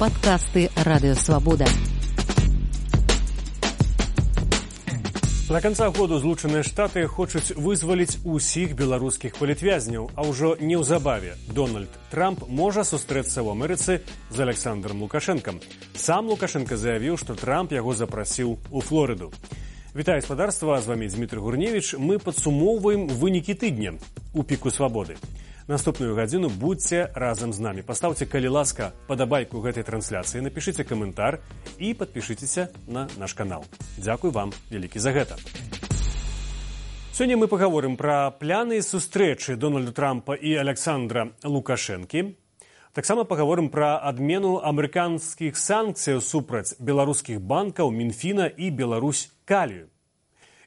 Падкасты радыёвабода. На канца году злучаныя штаты хочуць вызваліць усіх беларускіх палітвязняў, а ўжо неўзабаве Дональд Трамп можа сустрэцца ў Амерыцы з Александром Лукашэнкам. Сам Лукашенко заявіў, што Трамп яго запрасіў у Флорыду. Вітаю спадарства з вами Дмітрий Гурневич. Мы падсумоўваем вынікі тыдня у піку свабоды наступную гадзіну будьце разам з намі пастаўце калі ласка падабайку гэтай трансляцыі напішыце каментар і подпішыцеся на наш канал. Дякуй вам вялікі за гэта сёння мы паговорым пра пляны сустрэчы дональда трампа і александра лукашэнкі таксама паговорым пра адмену амерыканскіх санкцыяў супраць беларускіх банкаў мінфіна і беларусь калію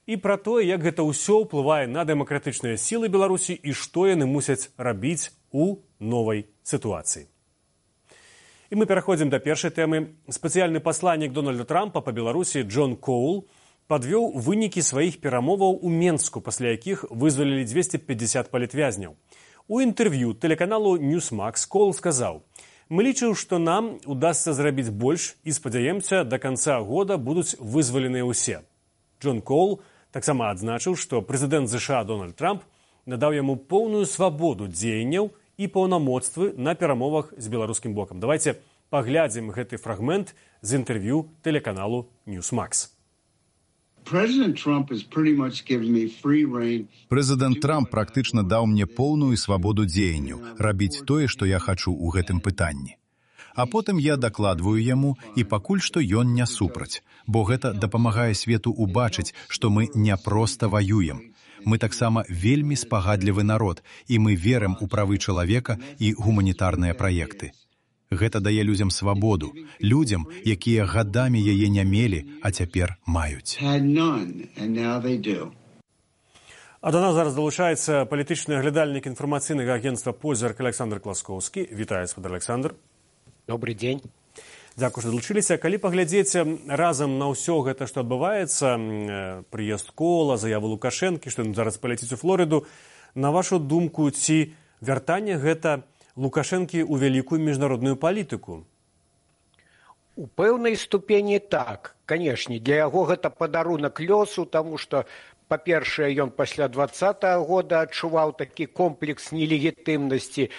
і пра тое, як гэта ўсё ўплывае на дэмакратычныя сілы Беларусі і што яны мусяць рабіць у новай сітуацыі. І мы пераходзім да першай тэмы. Спецыяльны пасланнік Дональда Трампа па Беларусі Джон Коул падвёў вынікі сваіх перамоваў у Менску, пасля якіх вызвалілі 250 палітвязняў. У інтэрв'ю тэлеканалу Ньюсмакс Кол сказаў: « Мы лічыў, што нам удасся зрабіць больш і спадзяемся, да канца года будуць вызваленыя ўсе. Джон Кол, таксама адзначыў што прэзідэнт ЗША дональд трамп надаў яму поўную свабоду дзеянняў і паўнамоцтвы на перамовах з беларускім бокам. Давайте паглядзім гэты фрагмент з інтэрв'ю тэлеканалу ньюсмакс прэзідэнт трамп практычна даў мне поўную свабоду дзеянню рабіць тое што я хачу ў гэтым пытанні а потым я дакладваю яму і пакуль што ён не супраць, бо гэта дапамагае свету ўбачыць, што мы не проста ваюем. Мы таксама вельмі спагадлівы народ і мы верым у правы чалавека і гуманітарныя праекты. Гэта дае людзям свабоду, людзям, якія гадамі яе не мелі, а цяпер маюць. А да нас зараз далучаецца палітычны аглядальнік інфармацыйнага агенства позірк Александр Класкоўскі. Вітаю, спадар Александр добрый дзень дзякуй далучыліся калі паглядзеце разам на ўсё гэта што адбываецца прыезд кола заяву лукашэнкі што зараз паляціць у флорыду на вашу думку ці вяртанне гэта лукашэнкі ў вялікую міжнародную палітыку? У пэўнай ступені так канешне. Для яго гэта падарунак лёсу таму што па-першае ён пасля двадцатого года адчуваў такі комплекс нелегітымнасці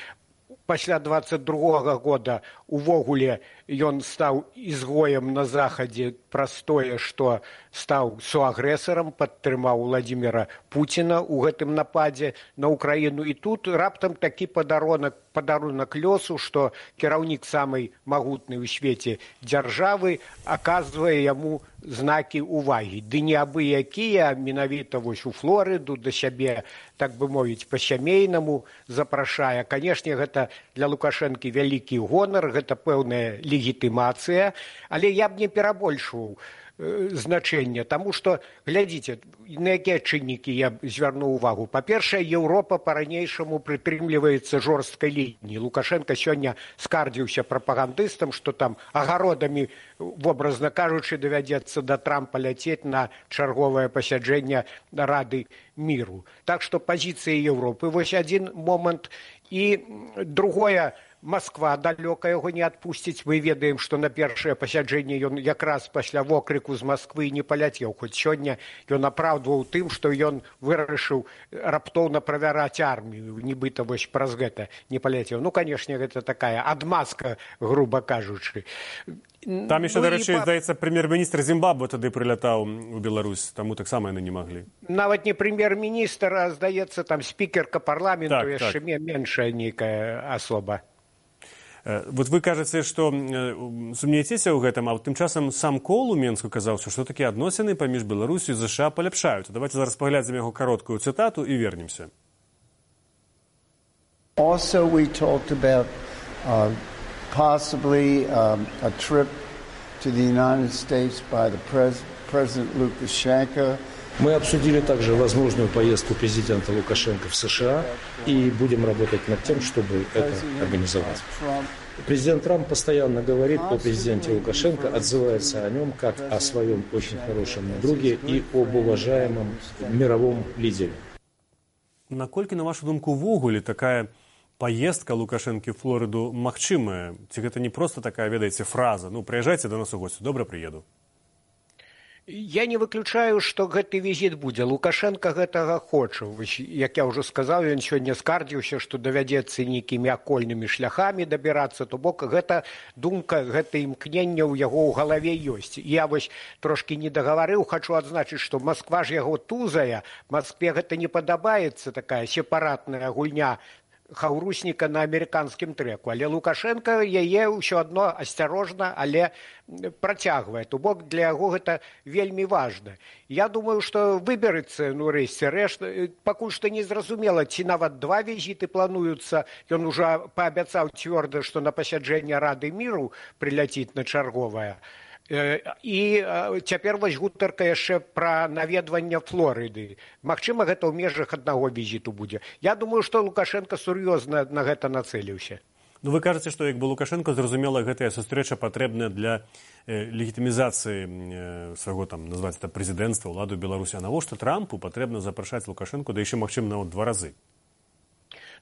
пасля двадцать другога года увогуле ён стаў ізгоем на захадзе праз тое што стаў суагрэсарам падтрымаў владимира путина ў гэтым нападзе на ўкраіну і тут раптам такі падарунак падарунак лёсу што кіраўнік самай магутнай у свеце дзяржавы аказвае яму знакі ўвагі. Ды не абы якія менавіта вось у флорыду да сябе так бы мовіць па сямейнаму запрашае. Канешне гэта для лукашэнкі вялікі гонар гэта пэўная легітымацыя але я б не перабольшваў Э, значэння таму што глядзіце на якія чыннікі я звярну ўвагу па першае еўропа па-ранейшаму прытрымліваецца жорсткай лініі. Лукашенко сёння скардзіўся прапагандыстам што там агародамі вобразна кажучы давядзецца да трампа ляцець на чарговае пасяджэнне рады міру. Так што пазіцыі еўропы вось адзін момант. І другое Масква далёка яго не адпусціць мы ведаем што на першае пасяджэнне ён якраз пасля вокрыку з москвы не паляцеў хоць сёння ён апраўдваў тым што ён вырашыў раптоўна правяраць армію нібыта вось праз гэта не паляцеў ну канешне гэта такая адмазка груба кажучы там еще ну, дарэчы па... здаецца прэм'ер-міністр зімбабwe тады прылятаў у беларусь. Таму таксама яны не маглі. Нават не прэм'ер-міністр здаецца там спікерка парламенту так, яшчэ так. меншая нейкая асоба Э, вот вы кажаце што сумнецеся ў гэтым а тым часам сам кол у менску казаўся што такі адносіны паміж беларусю ЗША паляпшаюцца давайте зараз паглядзім яго кароткую цытату і вернемся Also, we talked about uh, possibly um, a trip to the United States by the pres President Lukashenko. Мы обсудили также возможную поездку президента Лукашенко в США и будем работать над тем, чтобы это организовать. Президент Трамп постоянно говорит о президенте Лукашенко, отзывается о нем как о своем очень хорошем друге и об уважаемом мировом лидере. Наколькі, на вашу думку, увогуле такая паездка лукашэнкі флорыду магчымая ці гэта не проста такая ведаеце фраза ну прыязджайце да нас у госці добра прыеду Я не выключаю, што гэты візіт будзе. Лукашенко гэтага хоча. Як я ўжо сказаў, ён сёння скардзіўся, што давядзецца нейкімі акольнымі шляхамі дабірацца, то бок гэта думка гэта імкнення ў яго ў галаве ёсць. Я вось трошкі не дагаварыў, хачу адзначыць, што Масква ж яго тузая. Маскве гэта не падабаецца такая сепаратная гульня хаўрусніка на амерыканскім трэку. Але лукашенко яе ўсё адно асцярожна але працягвае. То бок для яго гэта вельмі важна. Я думаю што выберыцца ну рэшце рэшт пакуль што незразумела ці нават два візіты плануюцца. Ён ужо паабяцаў цвёрда што на пасяджэнне рады міру прыляціць на чарговае і цяпер вось гутарка яшчэ пра наведванне флорыды. Магчыма гэта ў межах аднаго візіту будзе. Я думаю што лукашенко сур'ёзна на гэта нацэліўся. Ну вы кажаце што як бы лукашенко зразумела гэтая сустрэча патрэбная для э, легітымізацыі э, свайго там назваць прэзідэнцтва ўладу беларусі. Навошта трампу патрэбна запрашаць лукашенко да яшчэ магчым нават два разы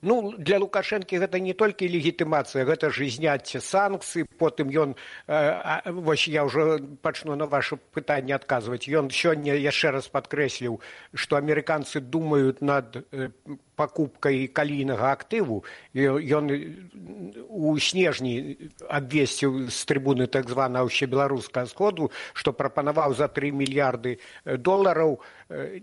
Ну для лукашэнкі гэта не толькі легітымацыя, гэта ж зняцце санкцый, потым ён э, вось я ўжо пачну на ваше пытанне адказваць. Ён сёння яшчэ раз падкрэсліў, што амерыканцы думаюць над э, пакупкай калійнага актыву. Ён у снежні абвесціў з трыбуны так звана ўсебеларускага сходу, што прапанаваў за тры мільярды долараў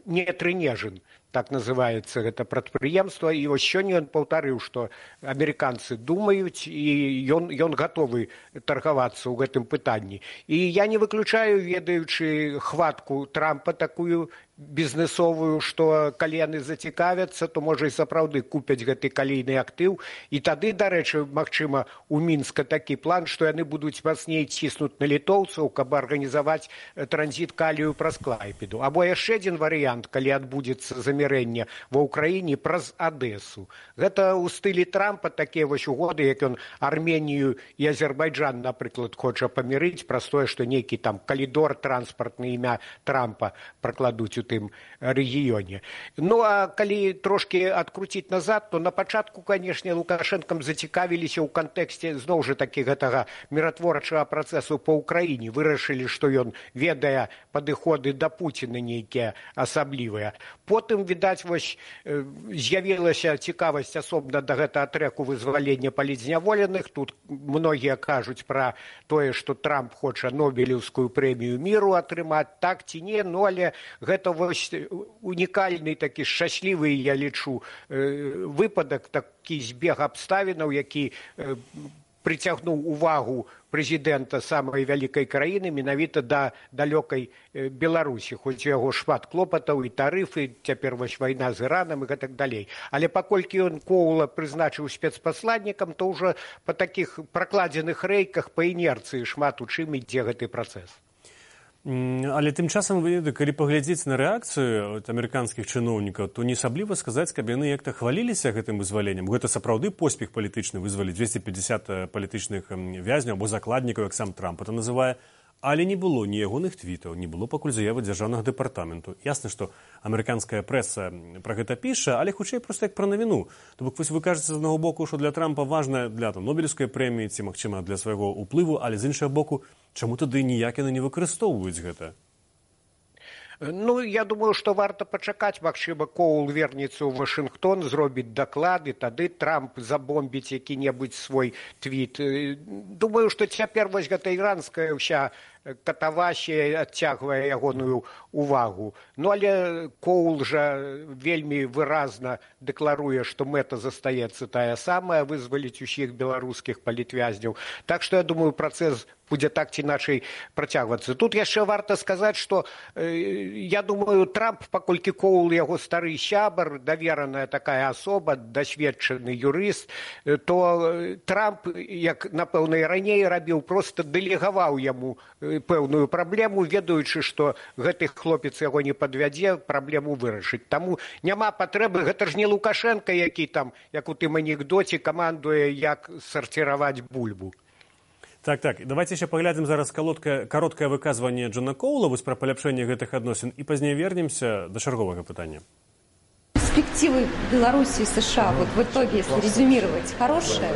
не трынежын так называется гэта прадпрыемства і вось сёння ён паўтарыў што амерыканцы думаюць і ён ён гатовы таргавацца ў гэтым пытанні і я не выключаю ведаючы хватку трампа такую бізнесовую што калі яны зацікавяцца то можа і сапраўды купяць гэты калійны актыў. І тады дарэчы магчыма у мінска такі план што яны будуць мацней ціснуць на літоўцаў каб арганізаваць транзіт калію праз клайпеду. Або яшчэ адзін варыянт калі адбудзецца замірэнне ва ўкраіне праз адэсу гэта ў стылі трампа такія вось угоды як ён арменію і азербайджан напрыклад хоча памірыць праз тое што нейкі там калідор транспартны імя трампа пракладуць у тым рэгіёне. Ну а калі трошки адкруціць назад, то на пачатку канешне лукашэнкам зацікавіліся ў кантэксце зноў жа такі гэтага міратворчага працэсу па ўкраіне вырашылі, што ён ведае падыходы да пуціна нейкія асаблівыя. Потым відаць вось з'явілася цікавасць асобна да гэтага трэку вызвалення палізняволеных. тут многія кажуць пра тое, што трамп хоча нобелеўскую прэмію міру атрымаць так ці не, ну але гэта вось унікальны такі шчаслівы я лічу выпадак такі збег абставінаў які прыцягнуў увагу прэзідэнта самай вялікай краіны менавіта да далёкай беларусі. Хоць у яго шмат клопатаў і тарыфы цяпер вось вайна з іранам і гэтак далей. Але паколькі ён коула прызначыў спецпасладнікам то ўжо па такіх пракладзеных рэйках па інерцыі шмат у чым ідзе гэты працэс Але тым часам вы калі паглядзець на рэакцыю амерыканскіх чыноўнікаў, то не асабліва сказаць, каб яны як-то хваліліся гэтым вызваленнем. Гэта сапраўды поспех палітычны вызвалі 250 палітычных вязняў або закладнікаў, як сам Трамп это называе але не было ні ягоных твітаў не было пакуль заявы дзяржаўнага дэпартаменту. Ясна што амерыканская прэса пра гэта піша але хутчэй проста як пра навіну. То бок вось вы кажаце з аднаго боку што для трампа важна для там нобелевскай прэміі ці магчыма для свайго ўплыву але з іншага боку чаму тады ніяк яны не выкарыстоўваюць гэта Ну я думаю, што варта пачакаць, магчыма, коул вернецца ў Вашынгтон, зробіць даклады, тады трамп забомбіць які-небудзь свой твіт. Думаю, што цяпер вось гэта іранская ўся катавасія адцягвае ягоную увагу. Ну але коул жа вельмі выразна дэкларуе, што мэта застаецца тая самая вызваліць усіх беларускіх палітвязняў. Так што я думаю, працэс будзе так ці іначай працягвацца. Тут яшчэ варта сказаць, што э, я думаю, трамп, паколькі коул яго стары сябар, давераная такая асоба, дасведчаны юрыст, то трамп, як напэўна і раней рабіў, проста дэлегаваў яму пэўную праблему ведаючы што гэты хлопец яго не падвядзе праблему вырашыць. Таму няма патрэбы гэта ж не лукашенко які там як у тым анекдоце камандуе як сарціраваць бульбу. Так так давайте яшчэ паглядзім зараз калоткае кароткае выказванне джона коула вось пра паляпшэнне гэтых адносін і пазней вернемся да чарговага пытання. Перспективы Беларуси и США вот в итоге, если резюмировать, хорошая?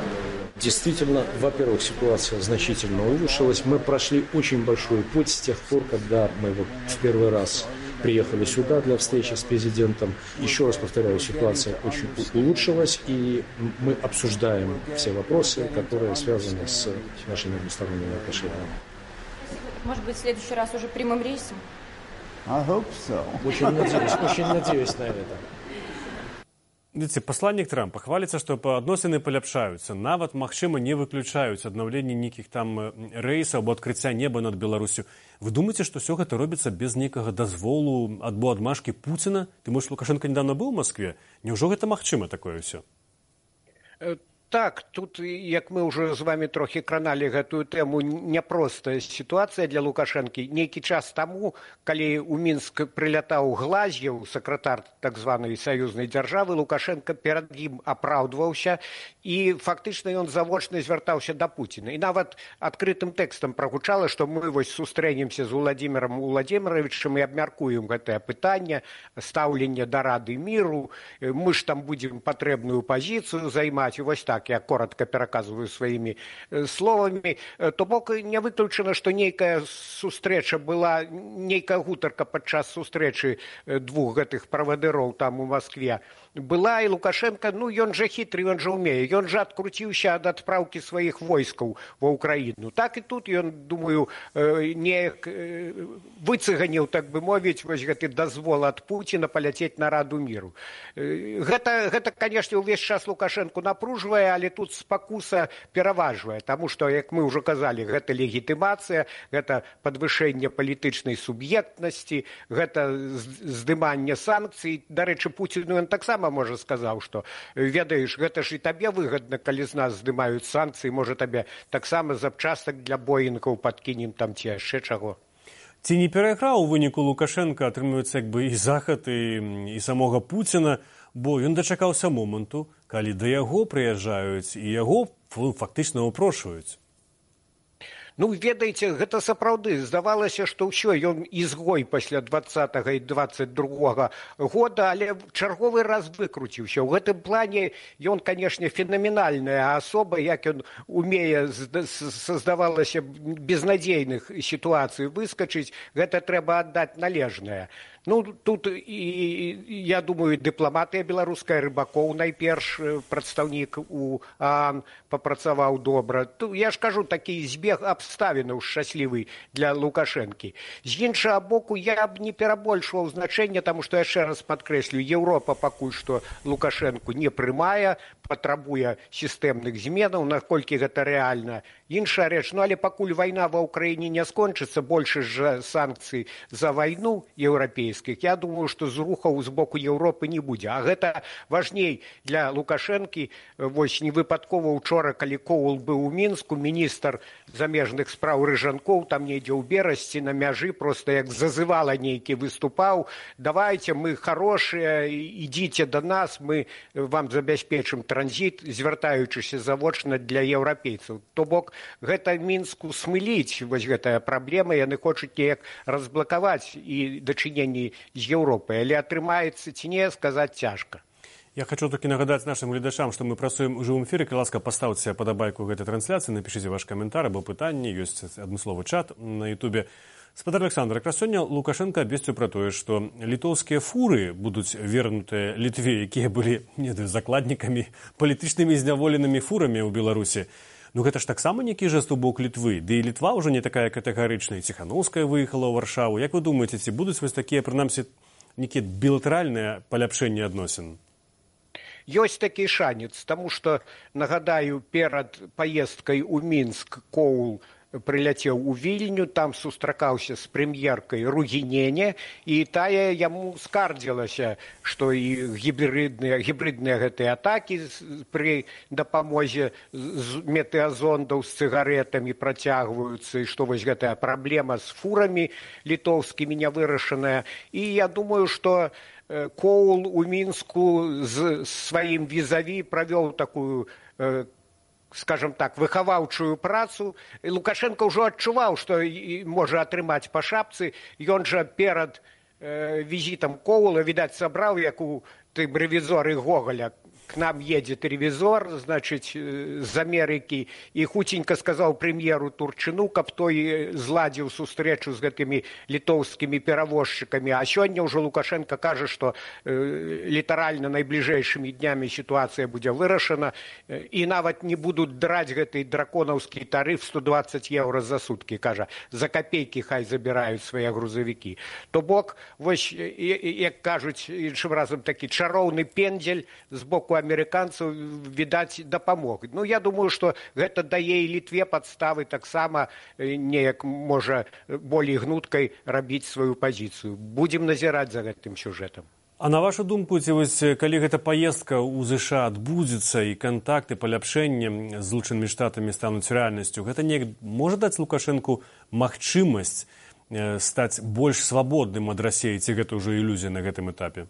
Действительно, во-первых, ситуация значительно улучшилась. Мы прошли очень большой путь с тех пор, когда мы вот в первый раз приехали сюда для встречи с президентом. Еще раз повторяю, ситуация очень улучшилась, и мы обсуждаем все вопросы, которые связаны с нашими двусторонними отношениями. Может быть, в следующий раз уже прямым рейсом? I hope so. Очень надеюсь, очень надеюсь на это. Дивіться, посланнік Трампа хваліцца, што адносіны паляпшаюцца. Нават, магчыма, не выключаюць аднаўленне нейкіх там рэйсаў або адкрыцця неба над Беларусю. Вы думаеце, што ўсё гэта робіцца без нейкага дазволу альбо адмашкі Пуціна? Ты можаш Лукашенко недавно быў у Маскве. Няўжо гэта магчыма такое ўсё? Так, тут як мы ўжо з вами трохі краналі гэтую тэму няпростая сітуацыя для лукашэнкі. Нейкі час таму калі ў мінск прылятаў глаз'еў сакратар так званай саюзнай дзяржавы лукашенко перад ім апраўдваўся і фактычна ён завочна звяртаўся да пуціна. І нават адкрытым тэкстам прагучала што мы вось сустрэнемся з владимиром владимировичам і абмяркуем гэтае пытанне стаўлення да рады міру. Мы ж там будзем патрэбную пазіцыю займаць. І вось так так я коротко пераказваю сваімі словамі то бок не выключана што нейкая сустрэча была нейкая гутарка падчас сустрэчы двух гэтых правадыроў там у москве была і лукашенко ну ён жа хітры ён жа умее ён жа адкруціўся ад адпраўкі сваіх войскаў ва ўкраіну так і тут ён думаю неяк выцыганіў так бы мовіць вось гэты дазвол ад пуціна паляцець на раду міру. Гэта гэта канешне ўвесь час лукашенко напружвае але тут спакуса пераважвае таму што як мы ўжо казалі гэта легітымацыя гэта падвышэнне палітычнай суб'ектнасці гэта здыманне санкцый. Дарэчы пуціну ён таксама можа сказаў што ведаеш гэта ж і табе выгадна калі з нас здымаюць санкцыі можа табе таксама запчастак для боінкаў падкінем там ці яшчэ чаго ці не перайграў у выніку лукашенко атрымліваецца як бы і захад і, і самога пуціна? Бо ён дачакаўся моманту калі да яго прыязджаюць і яго фактычна ўпрошваюць ну ведаеце гэта сапраўды здавалася што ўсё ён ізгой пасля двадцать і двадцать другога года але чарговы раз выкруціўся. Ў гэтым плане ён канешне фенаменальная асоба як ён умее создавалася безнадзейных сітуацый выскачыць. Гэта трэба аддаць належнае Ну тут і я думаю дыпламатыя беларуская рыбакоў найперш прадстаўнік у ан папрацаваў добра тут я ж кажу такі збег абставінаў шчаслівы для лукашэнкі з іншага боку я б не перабольшваў значэнне таму што яшчэ раз падкрэслю еўропа пакуль што лукашэнку не прымае патрабуе сістэмных зменаў наколькі гэта рэальна іншая рэч ну але пакуль вайна ва ўкраіне не скончыцца большасць жа санкцый за вайну еўрапейскіх я думаю што зрухаў з боку еўропы не будзе. А гэта важней для лукашэнкі. Вось не выпадкова учора калі коул быў у мінску міністр замежных спраў рыжанкоў там недзе ў берасці на мяжы просто як зазывала нейкі выступаў. Давайте мы хорошыя ідзіце да нас мы вам забяспечым транзіт звяртаючыся завочна для еўрапейцаў то бок гэта мінску смыліць вось гэтая праблема. Яны хочуць неяк разблакаваць і дачыненні з еўропай. Але атрымаецца ці не сказаць цяжка. Я хочу толькі нагадаць нашим гледачам што мы працуем у жывым эфіры. Ласка пастаўце падабайку гэтай трансляцыі напішыце ваш каментар або пытанне ёсць адмысловы чат на ютубе. Спадар александр якраз сёння лукашенко абвесціў пра тое што літоўскія фуры будуць вернутыя літве якія былі не закладнікамі палітычнымі зняволенымі фурамі ў беларусі ну гэта ж таксама нейкі жэст у бок літвы ды і літва ўжо не такая катэгарычная ціхановская выехала ў варшаву. Як вы думаеце ці будуць вось такія прынамсі нейкія білатэральныя паляпшэнні адносін? Ёсць такі шанец таму што нагадаю перад паездкай у мінск коул прыляцеў у вільню там сустракаўся з прэм'еркай ругінене і тая яму скардзілася што і гібридныя гібридныя гэтыя атакі пры дапамозе метэазондаў з цыгаретамі працягваюцца і што вось гэтая праблема з фурамі літоўскімі не вырашаная і я думаю што коул у мінску з сваім візаві правёў такую скажем так выхаваўчую працу. Лукашенко ўжо адчуваў што можа атрымаць па шапцы. Ён жа перад э, візітам коула відаць сабраў як у ты брэвізоры гоголя к нам едет ревизор, значит, з Америки, и хутенько сказал премьеру Турчину, каб той зладзіў сустрэчу з гэтымі літоўскімі перавозчыкамі. А сёння ўжо Лукашенко кажа, што э, літаральна найбліжэйшымі днямі сітуацыя будзе вырашана і нават не будуць драць гэты драконаўскі тарыф 120 еўра за суткі, кажа, за капейкі хай забіраюць свае грузавікі. То бок вось як кажуць іншым разам такі чароўны пендзель з боку амерыканцаў відаць дапамог ну я думаю что гэта дае і літве падставы таксама неяк можа болей гнуткай рабіць сваю пазіцыю будзем назіраць за гэтым сюжэтам А на вашу думку ці вось калі гэта паездка ў ЗША адбудзецца і кантакты паляпшэння злучанымі штатамі стануць рэальнасцю гэта неяк можа даць лукашэнку магчымасць стаць больш свабодным ад рассеі ці гэта ўжо ілюзія на гэтым этапе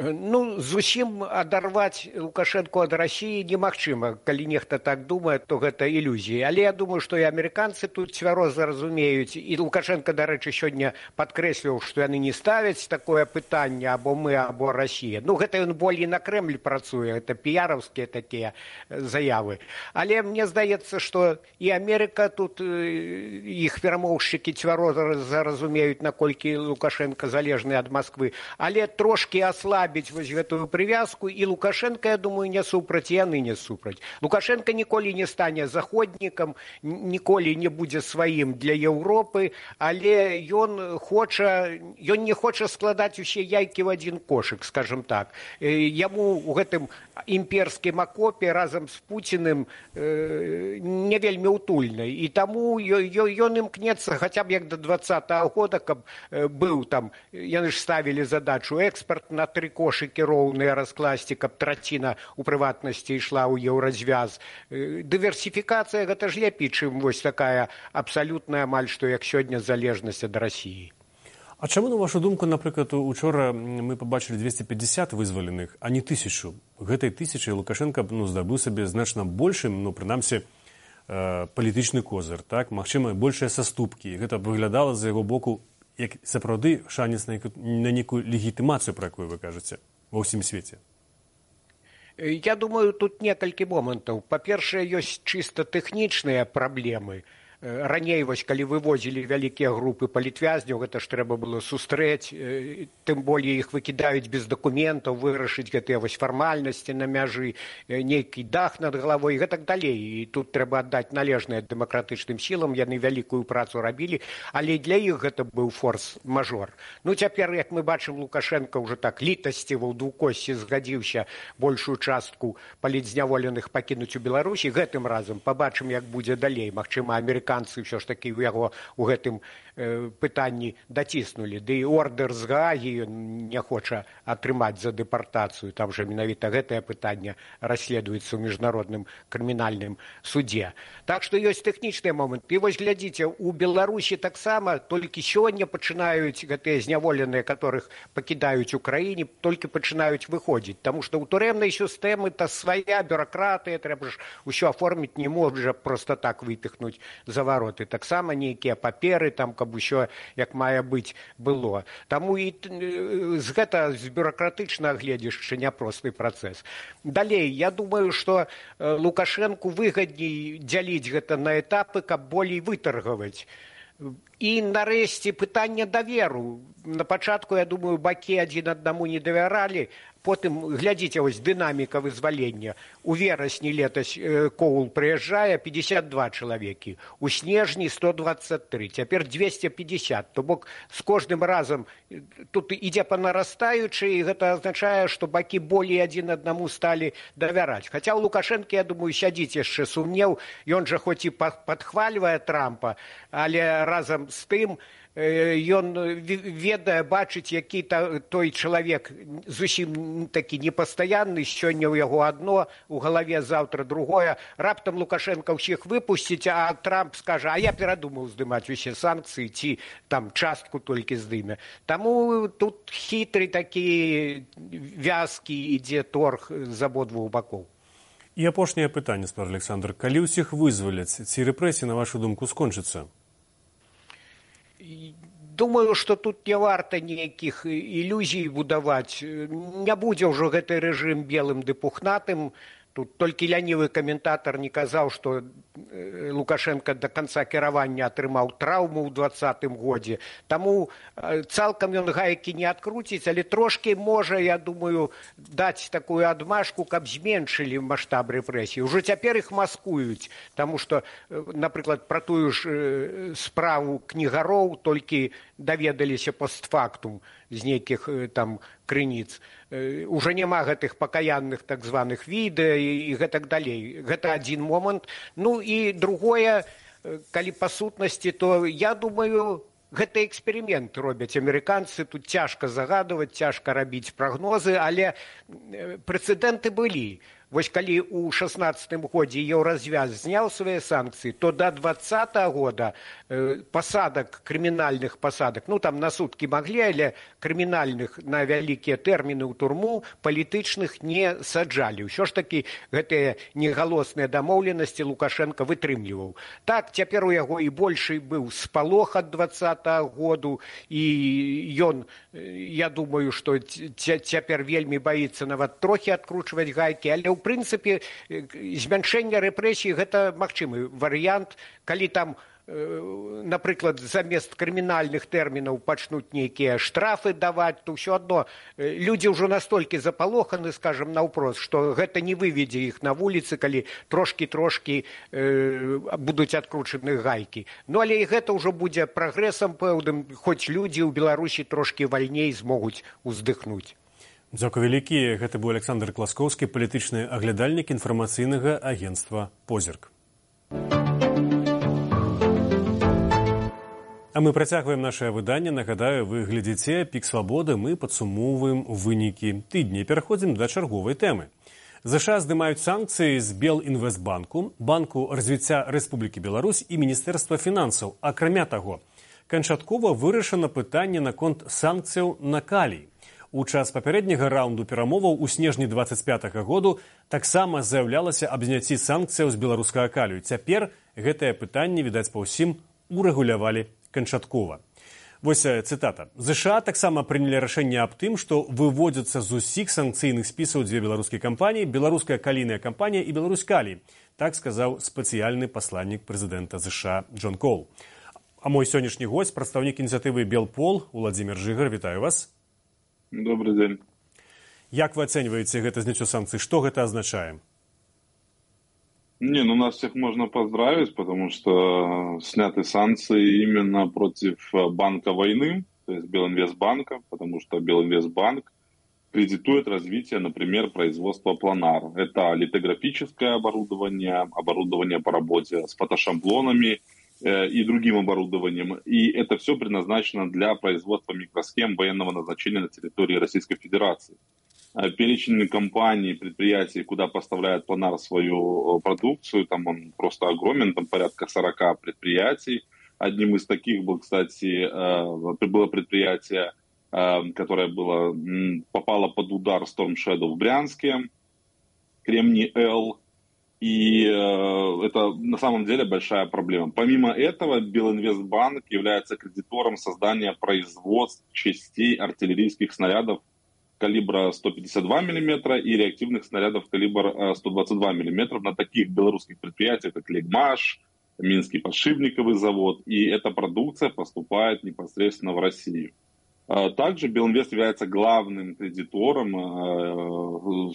Ну зусім адарваць лукашэнку ад рассіі немагчыма. Калі нехта так думае то гэта ілюзія але я думаю што і амерыканцы тут цвяроза разумеюць. І лукашенко дарэчы сёння падкрэсліваў што яны не ставяць такое пытанне або мы або расія. Ну гэта ён болей на крэмль працуе это піяраўскія такія заявы. Але мне здаецца што і амерыка тут іх перамоўшчыкі цвяроза заразумеюць наколькі лукашенко залежны ад москвы але трошки аслаб аслабіць вось гэтую прывязку і лукашенко я думаю не супраць яны не супраць лукашенко ніколі не стане заходнікам ніколі не будзе сваім для еўропы але ён хоча ён не хоча складаць усе яйкі в адзін кошык скажем так. Яму у гэтым імперскім акопе разам з пуціным э, не вельмі утульнай. І таму ён імкнецца хаця б як да два года каб э, быў там яны ж ставілі задачу экспорт на тры кошыкі роўныя раскласці каб траціна у прыватнасці ішла ў еўразвяз. Дыверсіфікацыя гэта ж лепей чым вось такая абсалютная амаль што як сёння залежнасць ад рассіі А чаму на вашу думку напрыклад учора мы побачылі 250 вызваленых а не тысячу гэтай тысячы лукашенко ну здабыў сабе значна большым ну прынамсі палітычны козыр так? Магчыма большыя саступкі гэта выглядала з яго боку як сапраўды шанец на, на нейкую легітымацыю пра якую вы кажаце ва ўсім свеце я думаю тут некалькі момантаў па першае ёсць чыста тэхнічныя праблемы раней вось калі вывозілі вялікія групы палітвязняў гэта ж трэба было сустрэць тым болей іх выкідаюць без дакументаў вырашыць гэтыя вось фармальнасці на мяжы нейкі дах над галавой гэтак далей і тут трэба аддаць належнае дэмакратычным сілам яны вялікую працу рабілі. Але для іх гэта быў форс мажор ну цяпер як мы бачым лукашенко ўжо так літасці ва двукосці згадзіўся большую частку палітзняволеных пакінуць у беларусі. Гэтым разам пабачым як будзе далей. Магчыма амерыка амерыканцы ўсё ж такі ў яго у гэтым пытанні даціснулі. Ды і ордер з гагі не хоча атрымаць за дэпартацыю. Там жа менавіта гэтае пытанне расследуецца ў міжнародным крымінальным судзе. Так што ёсць тэхнічныя моманты і вось глядзіце у беларусі таксама толькі сёння пачынаюць гэтыя зняволеныя которых пакідаюць у краіне толькі пачынаюць выходзіць. Таму што ў турэмнай сістэмы та свая бюракратыя трэба ж ўсё аформіць не можа проста так выпихнуць за завароты таксама нейкія паперы там каб усё як мае быць было. Таму і з гэта з бюракратычна гледзяшчы няпросты працэс. Далей я думаю что лукашэнку выгадней дзяліць гэта на этапы каб болей вытаргаваць і нарэшце пытанне даверу на пачатку я думаю бакі адзін аднаму не давяралі. Потым глядзіце вось дынаміка вызвалення. У верасні летась коул прыязджае пятьдесят два чалавекі. У снежні сто двадцать три цяпер двести пятьдесят. То бок з кожным разам тут ідзе па нарастаючы і гэта азначае што бакі болей адзін аднаму сталі давяраць. Хаця ў лукашэнкі я думаю сядзіць яшчэ сумнеў. Ён жа хоць і падхвальвае трампа але разам з тым ён ведае бачыць які та, той чалавек зусім такі непастаянны сёння ў яго адно у галаве заўтра другое. Раптам лукашенко ўсіх выпусціць а трамп скажа а я перадумаў здымаць усе санкцыі ці там частку толькі здыме таму тут хітры такі вязкі ідзе торг з абодвух бакоў. І апошняе пытанне спар александр. Калі ўсіх вызваляць ці рэпрэсіі на вашу думку скончыцца думаю что тут не варта ніякіх ілюзій будаваць не будзе ўжо гэты рэжым белым ды пухнатым тут толькі лянівы каментатар не казаў што э, лукашенко до конца кіравання атрымаў траўму ў двадцатым годзе таму э, цалкам ён гайкі не адкруціць але трошки можа я думаю даць такую адмашку каб зменшылі маштаб рэпрэсій ужо цяпер іх маскуюць таму што э, напрыклад пра тую ж справу кнігароў толькі даведаліся постфактум з нейкіх там крыніц. Уже няма гэтых пакаянных так званых відэа і гэтак далей. Гэта адзін момант. Ну і другое калі па сутнасці то я думаю гэты эксперымент робяць амерыканцы. Тут цяжка загадваць цяжка рабіць прагнозы але прэцэдэнты былі Вось калі ў шестнадцатым годзе еўразвяз зняў свае санкцыі, то да двадца года э, пасадак крымінальных пасадак ну там на суткі маглі, але крымінальных на вялікія тэрміны ў турму палітычных не саджалі. Усё ж такі гэтыя негалосныя дамоўленасці Лукашенко вытрымліваў. Так цяпер у яго і большы быў спалох ад двадца году і ён я думаю, што цяпер вельмі баіцца нават трохі адкручваць гайкі, але ў прынцыпе змяншэнне рэпрэсій гэта магчымы варыянт калі там напрыклад замест крымінальных тэрмінаў пачнуць нейкія штрафы даваць то ўсё адно людзі ўжо настолькі запалоханы скажем наўпрост што гэта не выведзе іх на вуліцы калі трошкі трошкі э, будуць адкручаны гайкі. Ну але і гэта ўжо будзе прагрэсам пэўным хоць людзі ў беларусі трошкі вальней змогуць уздыхнуць Дзякуй вялікі гэта быў александр класкоўскі палітычны аглядальнік інфармацыйнага агенства позірк А мы працягваем нашае выданне. Нагадаю вы глядзіце пік свабоды мы падсумоўваем вынікі. Тыдні пераходзім да чарговай тэмы. ЗША здымаюць санкцыі з бел інвестбанку банку развіцця рэспублікі Беларусь і міністэрства фінансаў. Акрамя таго канчаткова вырашана пытанне наконт санкцыяў на калій У час папярэдняга раунду перамоваў у снежні 25 -го году таксама заяўлялася аб зняцці санкцыяў з беларускага калю. Цяпер гэтае пытанне відаць па ўсім урэгулявалі канчаткова. Вось цытата ЗША таксама прынялі рашэнне аб тым, што выводзяцца з усіх санкцыйных спісаў дзве беларускія кампаніі беларуская калійная кампанія і Беларусь калі так сказаў спецыяльны пасланнік прэзідэнта ЗША Джон Кол. А мой сённяшні госць прадстаўнік ініцыятывы белпол владимир жыгар вітаю вас добрый день. Як вы ацэньваеце гэта зняццё санкцый что гэта означае не ну нас всех можно поздравить потому что сняты санкции именно против банка войны то есть белинвестбанка потому что белинвестбанк кредитует развитие например производства планар. Это литографическое оборудование оборудование по работе с фотошаблонами Э, и другим оборудованием. И это все предназначено для производства микросхем военного назначения на территории Российской Федерации. Э, перечень компаний, предприятий, куда поставляет Планар свою э, продукцию, там он просто огромен, там порядка 40 предприятий. Одним из таких был, кстати, было предприятие, которое было, попало под удар Storm Shadow в Брянске, Кремний Л, и э, это на самом деле большая проблема. Помимо этого, Белинвестбанк является кредитором создания производств частей артиллерийских снарядов калибра 152 мм и реактивных снарядов калибра 122 мм на таких белорусских предприятиях, как Легмаш, Минский подшипниковый завод. И эта продукция поступает непосредственно в Россию. Э, также Белинвест является главным кредитором, э,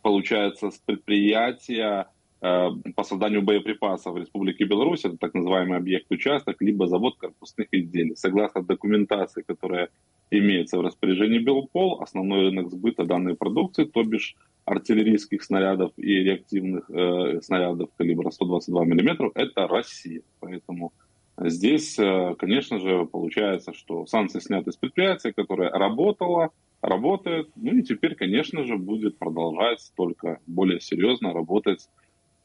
получается, с предприятия Э, по созданию боеприпасов в Республике Беларусь, это так называемый объект-участок, либо завод корпусных изделий. Согласно документации, которая имеется в распоряжении Белпол, основной рынок сбыта данной продукции, то бишь артиллерийских снарядов и реактивных э, снарядов калибра 122 мм, это Россия. Поэтому здесь, э, конечно же, получается, что санкции сняты с предприятия, которое работало, работает, ну и теперь, конечно же, будет продолжать только более серьезно работать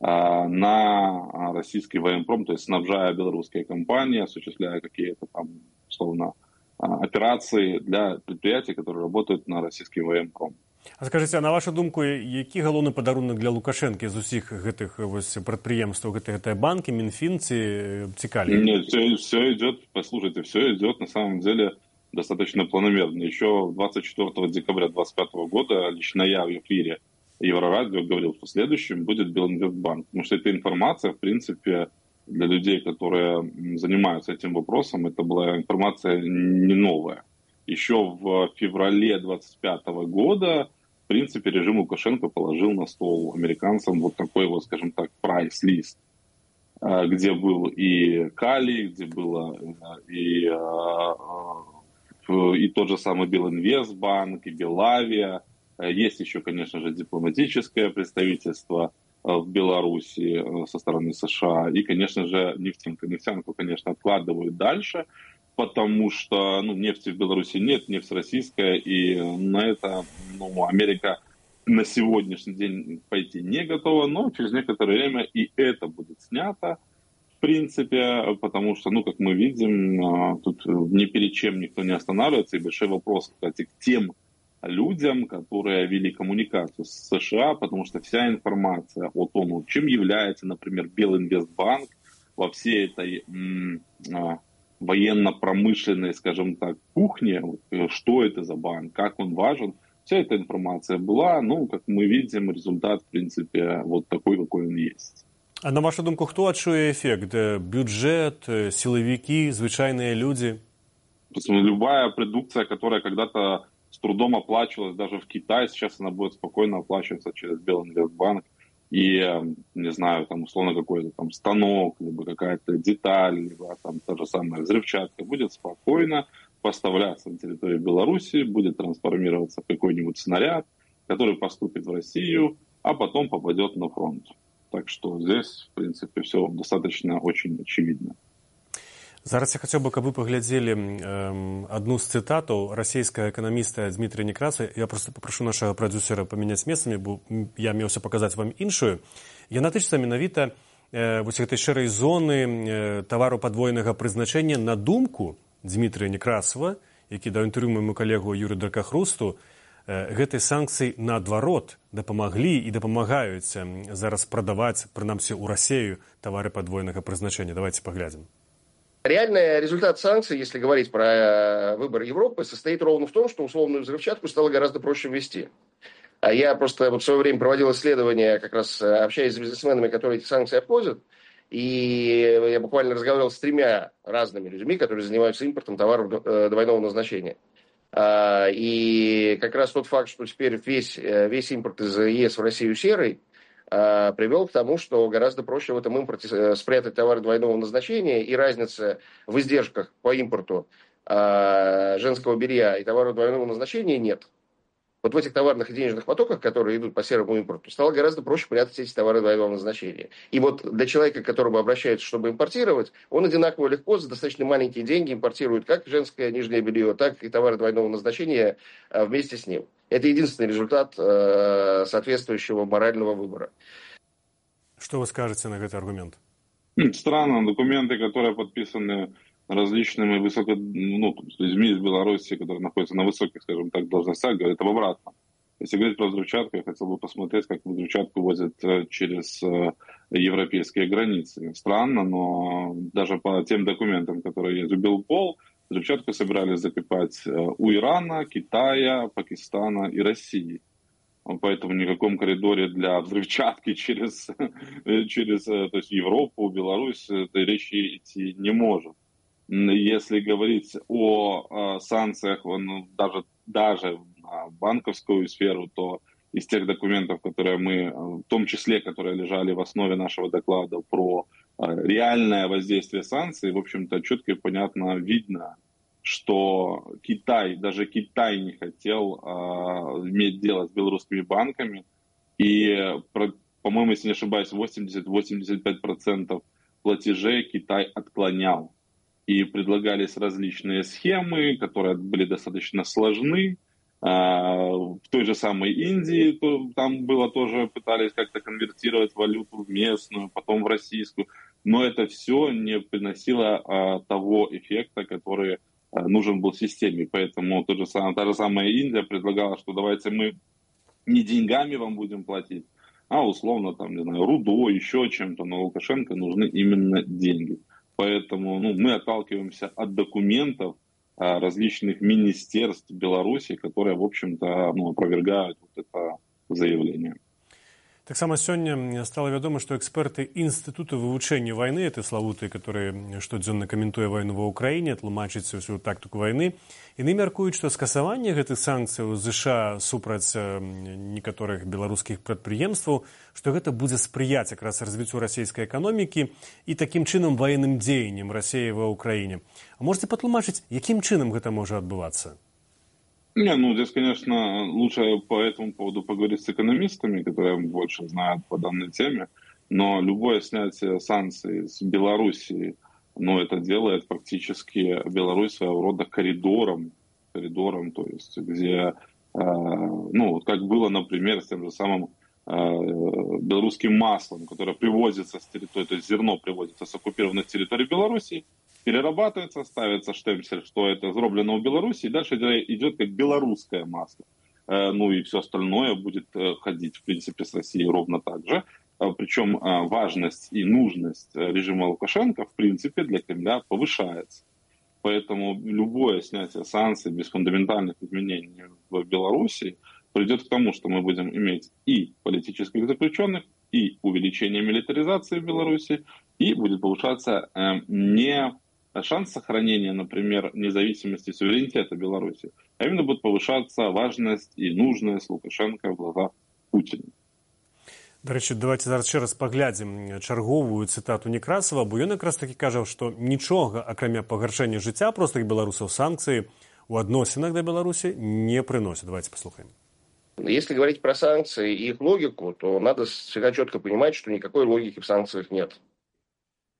на российский военпром, то есть снабжая белорусские компании, осуществляя какие-то там, условно, а, операции для предприятий, которые работают на российский военпром. А скажыце на вашу думку які галоўны падарунак для лукашэнкі з усіх гэтых вось прадпрыемстваў гэта гэтыя банкі мінфінцы цікалі все, все идет послушайте все идет на самом деле достаточно планомерно. Еще 24 декабря 25 года лично я в эфире Еврорадио говорил что следующим будет Белинвестбанк потому что эта информация в принципе для людей которые занимаются этим вопросом это была информация не новая еще в феврале 25 года в принципе, режим Лукашенко положил на стол американцам вот такой вот, скажем так, прайс-лист, э, где был и Кали, где было э, и, э, и тот же самый Белинвестбанк, и Белавия. Есть еще, конечно же, дипломатическое представительство в Беларуси со стороны США. И, конечно же, нефтянку, нефтянку, конечно, откладывают дальше – потому что ну, нефти в Беларуси нет, нефть российская, и на это ну, Америка на сегодняшний день пойти не готова, но через некоторое время и это будет снято, в принципе, потому что, ну, как мы видим, тут ни перед чем никто не останавливается, и большой вопрос, кстати, к тем людям, которые вели коммуникацию с США, потому что вся информация о том, чем является, например, Белинвестбанк во всей этой а, военно-промышленной, скажем так, кухне, э, что это за банк, как он важен, вся эта информация была, ну, как мы видим, результат, в принципе, вот такой, какой он есть. А на вашу думку, хто адчуе эффект? Бюджет, силовики, звычайные люди? Любая продукция, которая когда-то с трудом оплачивалась даже в Китае, сейчас она будет спокойно оплачиваться через Белинвестбанк и, не знаю, там, условно, какой-то там станок, либо какая-то деталь, либо там та же самая взрывчатка будет спокойно поставляться на территорию Беларуси, будет трансформироваться в какой-нибудь снаряд, который поступит в Россию, а потом попадет на фронт. Так что здесь, в принципе, все достаточно очень очевидно. Зараз я хацеў бы каб вы паглядзелі адну з цытатаў расійскага эканаміста Дмітрия некраса я просто попрошу нашага прадюсера памяняць месцамі бо я меўся паказаць вам іншую. Яна тычыцца менавіта э, вось гэтай шэрай зоны э, тавару падвойнага прызначэння. На думку Дмітрия некрасова які даў інтэрв'ю майму калегу юры дракахрусту э, гэтай санкцыі наадварот дапамаглі і дапамагаюць зараз прадаваць прынамсі ў рассею тавары падвойнага прызначэння. Давайте паглядзім Реальный результат санкций, если говорить про э, выбор Европы, состоит ровно в том, что условную взрывчатку стало гораздо проще ввести. А я просто вот в свое время проводил исследования, как раз э, общаясь с бизнесменами, которые эти санкции обходят, и я буквально разговаривал с тремя разными людьми, которые занимаются импортом товаров э, двойного назначения. А, и как раз тот факт, что теперь весь, весь импорт из ЕС в Россию серый, привел к тому, что гораздо проще в этом импорте э, спрятать товары двойного назначения, и разница в издержках по импорту а, женского белья и товаров двойного назначения нет. Вот в этих товарных и денежных потоках, которые идут по серому импорту, стало гораздо проще прятать эти товары двойного назначения. И вот для человека, которому обращаются, чтобы импортировать, он одинаково легко за достаточно маленькие деньги импортирует как женское нижнее белье, так и товары двойного назначения вместе с ним. Это единственный результат э, соответствующего морального выбора. Что вы скажете на этот аргумент? Странно, документы, которые подписаны различными высоко, ну, людьми из Беларуси, которые находятся на высоких, скажем так, должностях, говорят об обратном. Если говорить про взрывчатку, я хотел бы посмотреть, как взрывчатку возят э, через э, европейские границы. Странно, но даже по тем документам, которые есть у Белпол, взрывчатку собирались закупать э, у Ирана, Китая, Пакистана и России. Поэтому ни в каком коридоре для взрывчатки через, через то есть Европу, Беларусь речи идти не может если говорить о, санкциях, ну, даже, даже на банковскую сферу, то из тех документов, которые мы, в том числе, которые лежали в основе нашего доклада про реальное воздействие санкций, в общем-то, четко и понятно видно, что Китай, даже Китай не хотел э, иметь дело с белорусскими банками. И, по-моему, если не ошибаюсь, 80-85% платежей Китай отклонял и предлагались различные схемы, которые были достаточно сложны. А, в той же самой Индии то, там было тоже, пытались как-то конвертировать валюту в местную, потом в российскую, но это все не приносило а, того эффекта, который а, нужен был системе. Поэтому тот же та же самая Индия предлагала, что давайте мы не деньгами вам будем платить, а условно там, не знаю, рудой, еще чем-то. Но Лукашенко нужны именно деньги. Поэтому ну, мы отталкиваемся от документов а, различных министерств Беларуси, которые, в общем-то, ну, опровергают вот это заявление. Таксама сёння стала вядома што эксперты інстытута вывучэння вайны это славуты которые штодзённа каментуе вайну ва ўкраіне тлумачыць усю тактыку вайны яны мяркуюць што скасаванне гэтых санкцыяў ЗША супраць некаторых беларускіх прадпрыемстваў што гэта будзе спрыяць якраз развіццю расійскай эканомікі і такім чынам ваенным дзеяннем рассеі ва ўкраіне. А можете патлумачыць якім чынам гэта можа адбывацца Не, ну здесь, конечно, лучше по этому поводу поговорить с экономистами, которые больше знают по данной теме. Но любое снятие санкций с Белоруссии, ну, это делает фактически Беларусь своего рода коридором, коридором, то есть где, э, ну, как было, например, с тем же самым э, белорусским маслом, которое привозится с территории, то есть зерно привозится с оккупированных территорий Беларуси, перерабатывается, ставится штемпель, что это сделано в Беларуси, и дальше идет как белорусское масло. Э, ну и все остальное будет э, ходить, в принципе, с Россией ровно так же. Э, Причем важность и нужность режима Лукашенко, в принципе, для Кремля повышается. Поэтому любое снятие санкций без фундаментальных изменений в Беларуси придет к тому, что мы будем иметь и политических заключенных, и увеличение милитаризации в Беларуси, и будет повышаться не шанс сохранения, например, независимости и суверенитета Беларуси, а именно будет повышаться важность и нужность Лукашенко в глазах Путина. Дарэчы, давайте зараз яшчэ раз паглядзім чарговую цытату некрасава, бо ён якраз такі кажа, што нічога акрамя пагаршэння жыцця простых беларусаў санкцыі у адносінах да Беларусі не прыносят. Давайте послухаем. Если говорить про санкции и их логику, то надо всегда четко понимать, что никакой логики в санкциях нет.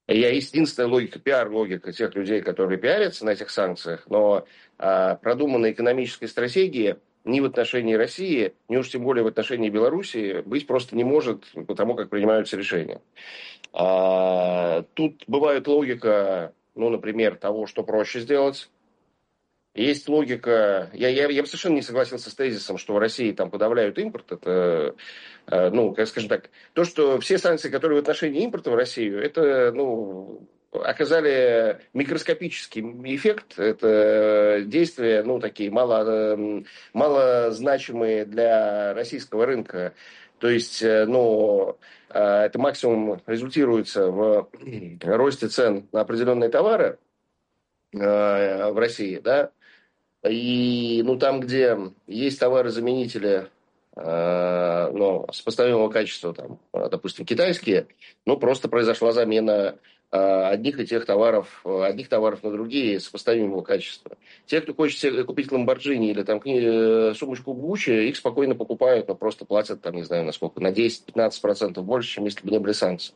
Я единственная логика, пиар-логика тех людей, которые пиарятся на этих санкциях, но а, продуманной экономической стратегии ни в отношении России, ни уж тем более в отношении Белоруссии быть просто не может, потому как принимаются решения. А, тут бывает логика, ну, например, того, что проще сделать, есть логика, я, я, я бы совершенно не согласился с тезисом, что в России там подавляют импорт. Это, э, ну, как скажем так, то, что все санкции, которые в отношении импорта в Россию, это, ну, оказали микроскопический эффект. Это действия, ну, такие мало, мало значимые для российского рынка. То есть, э, ну, э, это максимум результируется в росте цен на определенные товары в России, да, и ну, там, где есть товары-заменители э, ну, сопоставимого качества, там, допустим, китайские, ну, просто произошла замена э, одних и тех товаров, одних товаров на другие сопоставимого качества. Те, кто хочет себе купить ламборджини или там э, сумочку Гуччи, их спокойно покупают, но просто платят, там, не знаю, на сколько, на 10-15% больше, чем если бы не были санкции.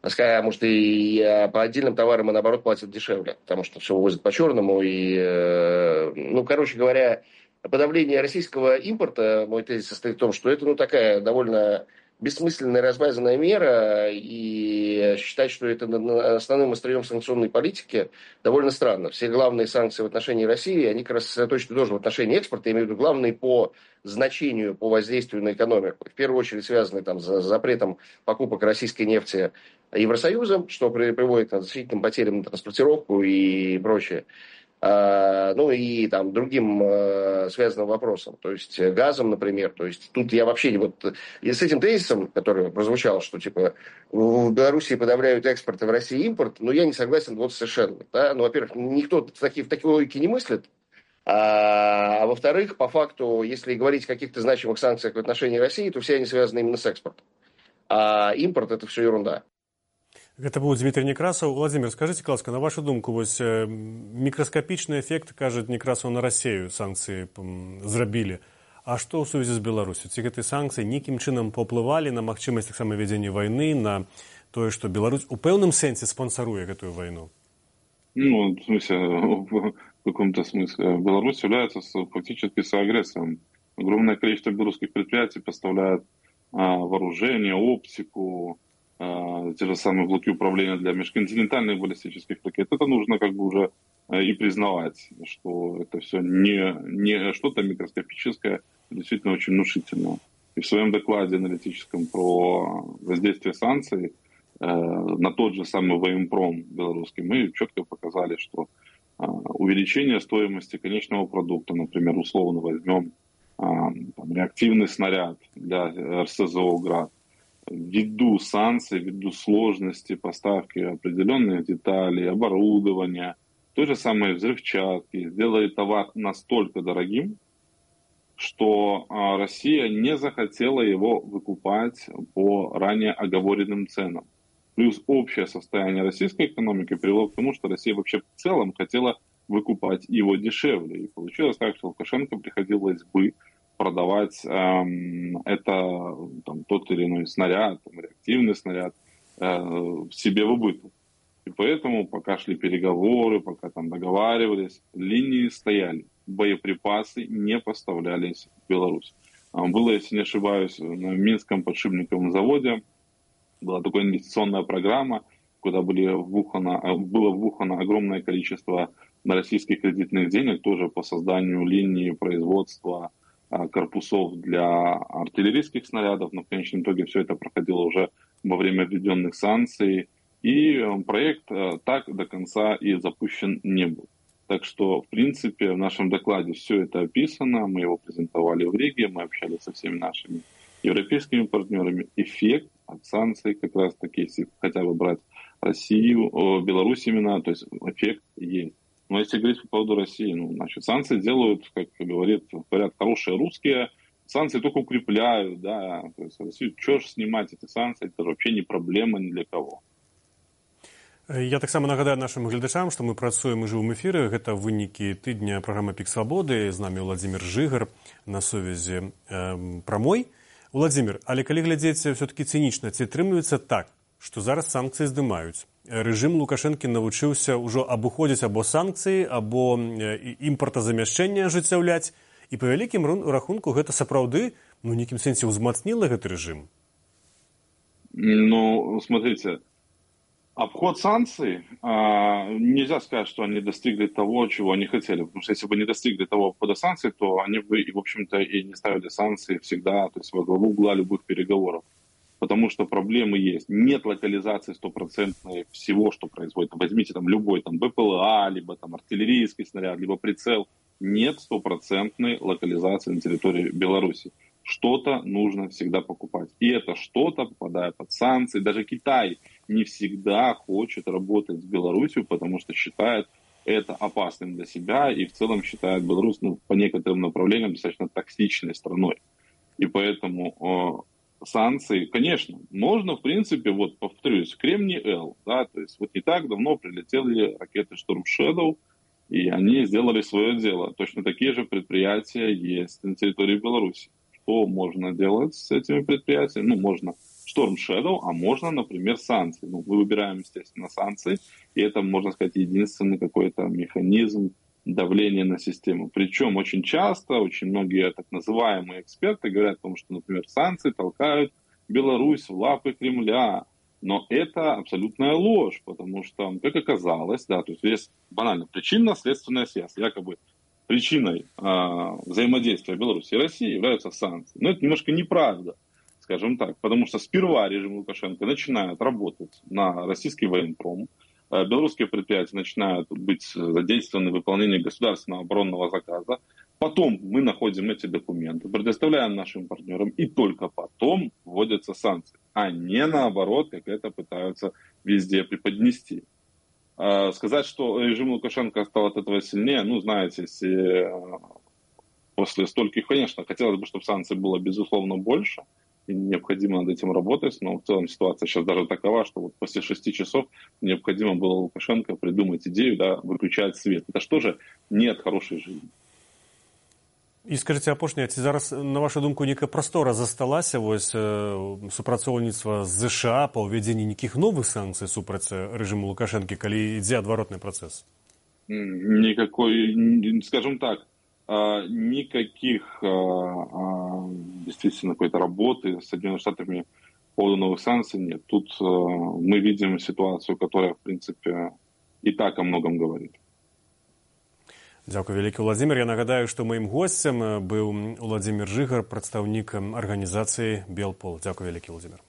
А может, и а по отдельным товарам, и наоборот, платят дешевле, потому что все возят по черному. И, э, ну, короче говоря, подавление российского импорта, мой тезис состоит в том, что это, ну, такая довольно бессмысленная размазанная мера, и считать, что это основным острием санкционной политики, довольно странно. Все главные санкции в отношении России, они как раз сосредоточены тоже в отношении экспорта, я имею в виду главные по значению, по воздействию на экономику. В первую очередь связаны там, с запретом покупок российской нефти Евросоюзом, что приводит к значительным потерям на транспортировку и прочее. А, ну и там другим а, связанным вопросам, то есть газом, например. То есть тут я вообще вот и с этим тезисом, который прозвучал, что типа в Беларуси подавляют экспорт, а в России импорт, но я не согласен вот совершенно. Да? Ну, во-первых, никто в, таки, в такой логике не мыслит, а, а во-вторых, по факту, если говорить о каких-то значимых санкциях в отношении России, то все они связаны именно с экспортом. А импорт – это все ерунда. Гэта быў Дмітрий Некрасаў. Владимир, скажите, ласка, на вашу думку, вось мікраскапічны эфект, кажа Некрасаў на Расею санкцыі зрабілі. А што ў сувязі з Беларусю? Ці гэтыя санкцыі нейкім чынам паўплывалі на магчымасць таксама вядзення вайны, на тое, што Беларусь у пэўным сэнсе спонсаруе гэтую вайну? Ну, в смысле, в каком-то смысле. Беларусь является фактически соагрессором. Огромное количество белорусских предприятий поставляет а, вооружение, оптику, э, те же самые блоки управления для межконтинентальных баллистических ракет, это нужно как бы уже э, и признавать, что это все не, не что-то микроскопическое, а действительно очень внушительное. И в своем докладе аналитическом про воздействие санкций э, на тот же самый военпром белорусский мы четко показали, что увеличение стоимости конечного продукта, например, условно возьмем там, реактивный снаряд для РСЗО «Град», ввиду санкций, ввиду сложности поставки определенных деталей, оборудования, той же самой взрывчатки, сделали товар настолько дорогим, что а, Россия не захотела его выкупать по ранее оговоренным ценам. Плюс общее состояние российской экономики привело к тому, что Россия вообще в целом хотела выкупать его дешевле. И получилось так, что Лукашенко приходилось бы продавать эм, это там, тот или иной снаряд, там, реактивный снаряд э, себе в убыток. И поэтому пока шли переговоры, пока там договаривались, линии стояли боеприпасы не поставлялись в Беларусь. А, было, если не ошибаюсь, на Минском подшипниковом заводе была такая инвестиционная программа, куда были вбухано, а, было вбухано огромное количество российских кредитных денег тоже по созданию линии производства корпусов для артиллерийских снарядов, но в конечном итоге все это проходило уже во время введенных санкций, и э, проект э, так до конца и запущен не был. Так что, в принципе, в нашем докладе все это описано, мы его презентовали в Риге, мы общались со всеми нашими европейскими партнерами. Эффект от санкций, как раз таки, если хотя бы брать Россию, Беларусь именно, то есть эффект есть. Но если говорить по поводу России, ну, значит, санкции делают, как говорит, говорят хорошие русские, санкции только укрепляют, да, то есть Россию, что же снимать эти санкции, это вообще не проблема ни для кого. Я таксама нагадаю нашим гледачам, што мы працуем і жывым эфіры. Гэта вынікі тыдня праграмы пік свабоды з намі Владзімир Жыгар на сувязі э, прамой. Владзімир, але калі глядзець все-таки цынічна, ці атрымліваецца так, што зараз санкцыі здымаюць. Рэжым Лукашэнкі навучыўся ўжо абыходзіць або санкцыі, або імпартазамяшчэнне ажыццяўляць. І па вялікім рахунку гэта сапраўды ну нейкім сэнсе ўзмацніла гэты рэжым. Ну смотрите, Обход санкций, а, нельзя сказать, что они достигли того, чего они хотели. Потому что если бы не достигли того обхода санкций, то они бы, в общем-то, и не ставили санкции всегда, то есть во главу угла любых переговоров. Потому что проблемы есть. Нет локализации стопроцентной всего, что производит. Возьмите там любой там БПЛА, либо там артиллерийский снаряд, либо прицел. Нет стопроцентной локализации на территории Беларуси что-то нужно всегда покупать. И это что-то, попадая под санкции, даже Китай не всегда хочет работать с Беларусью, потому что считает это опасным для себя и в целом считает Беларусь ну, по некоторым направлениям достаточно токсичной страной. И поэтому э, санкции, конечно, можно, в принципе, вот повторюсь, Кремний-Л, да, то есть вот не так давно прилетели ракеты Storm Shadow, и они сделали свое дело. Точно такие же предприятия есть на территории Беларуси что можно делать с этими предприятиями. Ну, можно Storm Shadow, а можно, например, санкции. Ну, мы выбираем, естественно, санкции, и это, можно сказать, единственный какой-то механизм давления на систему. Причем очень часто, очень многие так называемые эксперты говорят о том, что, например, санкции толкают Беларусь в лапы Кремля. Но это абсолютная ложь, потому что, как оказалось, да, то есть есть банально причинно-следственная связь. Якобы причиной э, взаимодействия Беларуси и России являются санкции. Но это немножко неправда, скажем так, потому что сперва режим Лукашенко начинает работать на российский военпром, белорусские предприятия начинают быть задействованы в выполнении государственного оборонного заказа, потом мы находим эти документы, предоставляем нашим партнерам, и только потом вводятся санкции, а не наоборот, как это пытаются везде преподнести. А, сказать, что режим Лукашенко стал от этого сильнее, ну, знаете, если э, после стольких, конечно, хотелось бы, чтобы санкций было, безусловно, больше, и необходимо над этим работать, но в целом ситуация сейчас даже такова, что вот после шести часов необходимо было Лукашенко придумать идею, да, выключать свет. Это что же нет хорошей жизни. І скажыце апошняе ці зараз на вашу думку нейкая прастора засталася вось супрацоўніцтва з ЗША па ўвядзенні нейкіх новых санкцый супраць рэжыму лукашэнкі калі ідзе адваротны працэс никакой скажем так никаких действительно какой-то работы с Соединенными Штатами поводу новых санкций нет. Тут э, мы видим ситуацию, которая, в принципе, и так о многом говорит. Дзякуй вялікі Владзімир. Я нагадаю, што маім госцем быў Владзімир Жыгар, прадстаўнік арганізацыі Белпол. Дзякуй вялікі Владзімир.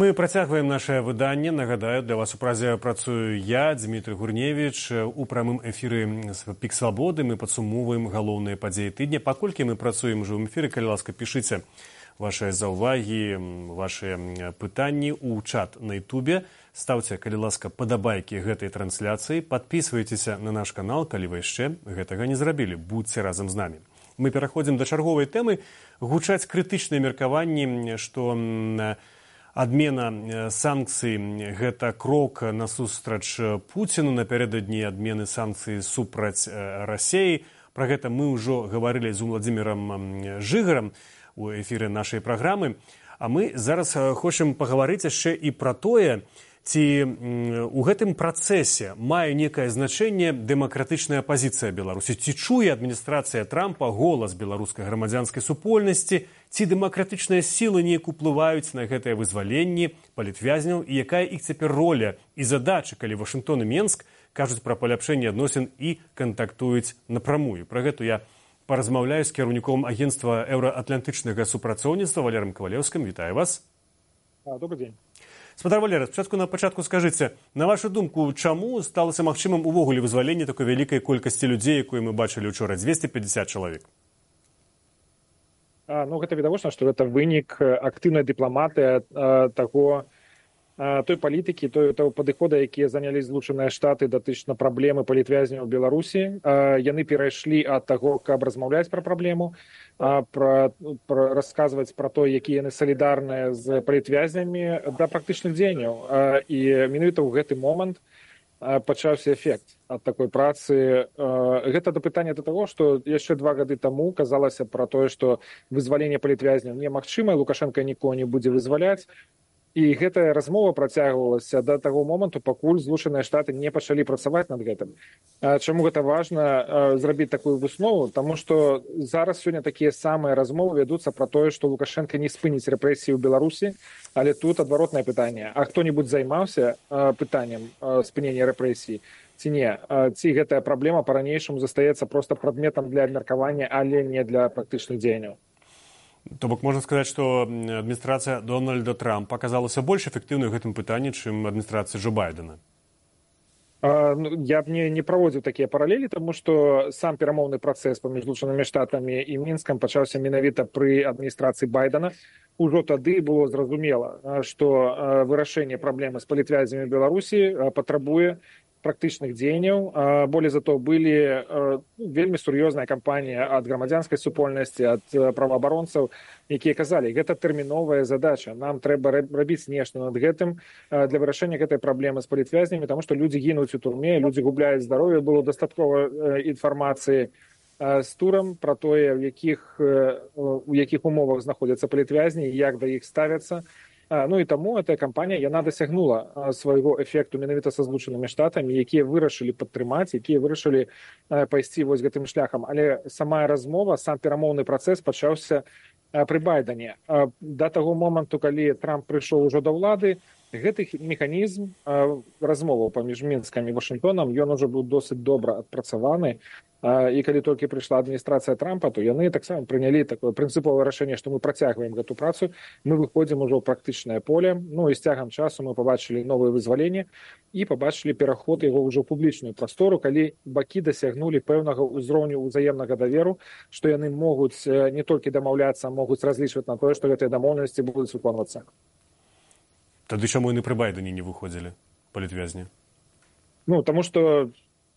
Мы працягваем наше выданне. Нагадаю для вас у празе працую я Дмітрий гурневич у прамым эфіры пік свабоды мы падсумоўваем галоўныя падзеі тыдня. Паколькі мы працуем жывым эфіры калі ласка пішыце ваши заўвагі ваши пытанні у чат на ютубе. Стаўце калі ласка падабайкі гэтай трансляцыі. Подписывайтеся на наш канал калі вы яшчэ гэтага не зрабілі. Будьце разам з намі. Мы пераходзім да чарговай тэмы. Гучаць крытычныя меркаванні што адмена санкцый гэта крок насустрач пуціну. Напярэдадні адмены санкцыі супраць рассеі пра гэта мы ўжо гаварылі з владимиром жыгарам у эфіры нашай праграмы. А мы зараз хочам пагаварыць яшчэ і пра тое ці у гэтым працэсе мае некае значэнне дэмакратычная пазіцыя беларусі. Ці чуе адміністрацыя трампа голас беларускай грамадзянскай супольнасці ці дэмакратычныя сілы неяк уплываюць на гэтыя вызваленні палітвязняў і якая іх цяпер роля і задача калі вашынгтон і менск кажуць пра паляпшэнне адносін і кантактуюць напрамую. Пра гэту я паразмаўляю з кіраўніком агенства еўраатлантычнага супрацоўніцтва валерым кавалеўскім вітаю вас. Добрый день. Спадар валера спачатку на пачатку скажыце на вашу думку чаму сталася магчымым увогуле вызваленне такой вялікай колькасці людзей якую мы бачылі учора 250 чалавек ну гэта відавочна што гэта вынік актыўнай дыпламатыя таго той палітыкі той того падыхода якія занялі злучаныя штаты датычна праблемы палітвязняў беларусі. Яны перайшлі ад таго каб размаўляць пра праблему пра, расказваць пра то якія яны салідарныя з палітвязнямі да практычных дзеянняў. І менавіта ў гэты момант пачаўся эфект ад такой працы. Гэта да пытання да таго што яшчэ два гады таму казалася пра тое што вызваленне палітвязняў немагчымае лукашенко нікого не будзе вызваляць і гэтая размова працягвалася да таго моманту пакуль злучаныя штаты не пачалі працаваць над гэтым. Чаму гэта важна зрабіць такую выснову? Таму што зараз сёння такія самыя размовы вядуцца пра тое што лукашенко не спыніць рэпрэсіі ў беларусі але тут адваротнае пытанне. А хто-нибудь займаўся пытаннем спынення рэпрэсій ці не? Ці гэтая праблема па-ранейшаму застаецца проста прадметам для абмеркавання але не для практычных дзеянняў То бок можна сказаць, што адміністрацыя Дональда Трампа аказалася больш эфектыўнай у гэтым пытанні, чым адміністрацыя Джо байдена. Ну, я б не, не праводзіў такія паралелі, таму што сам перамоўны працэс паміж злучанымі штатамі і мінскам пачаўся менавіта пры адміністрацыі байдена. Ужо тады было зразумела, што вырашэнне праблемы з палітвязямі Беларусі патрабуе практычных дзеянняў. Болей зато былі ну, вельмі сур'ёзная кампанія ад грамадзянскай супольнасці ад праваабаронцаў якія казалі гэта тэрміновая задача нам трэба рабіць нешта над гэтым для вырашэння гэтай праблемы з палітвязнямі таму што людзі гінуць у турме людзі губляюць здароўе было дастаткова інфармацыі з турам пра тое у якіх у якіх умовах знаходзяцца палітвязні як да іх ставяцца Ну і таму эта кампанія яна дасягнула свайго эфекту менавіта са злучанымі штатамі якія вырашылі падтрымаць якія вырашылі пайсці вось гэтым шляхам. Але самая размова сам перамоўны працэс пачаўся пры байдане да таго моманту калі трамп прыйшоў ужо да ўлады гэты механізм размоваў паміж мінскамі вашынгтонам ён ужо быў досыць добра адпрацаваны і калі толькі прыйшла адміністрацыя трампа то яны таксама прынялі такое прынцыповае рашэнне што мы працягваем гэту працу. Мы выходзім ужо ў практычнае поле. Ну і з цягам часу мы побачылі новыя вызваленні і побачылі пераход яго ўжо публічную прастору калі бакі дасягнулі пэўнага ўзроўню ўзаемнага даверу што яны могуць не толькі дамаўляцца могуць разлічваць на тое што гэтыя дамоўнасці будуць выконвацца тады чаму яны пры байдане не выходзілі палітвязні? Ну таму што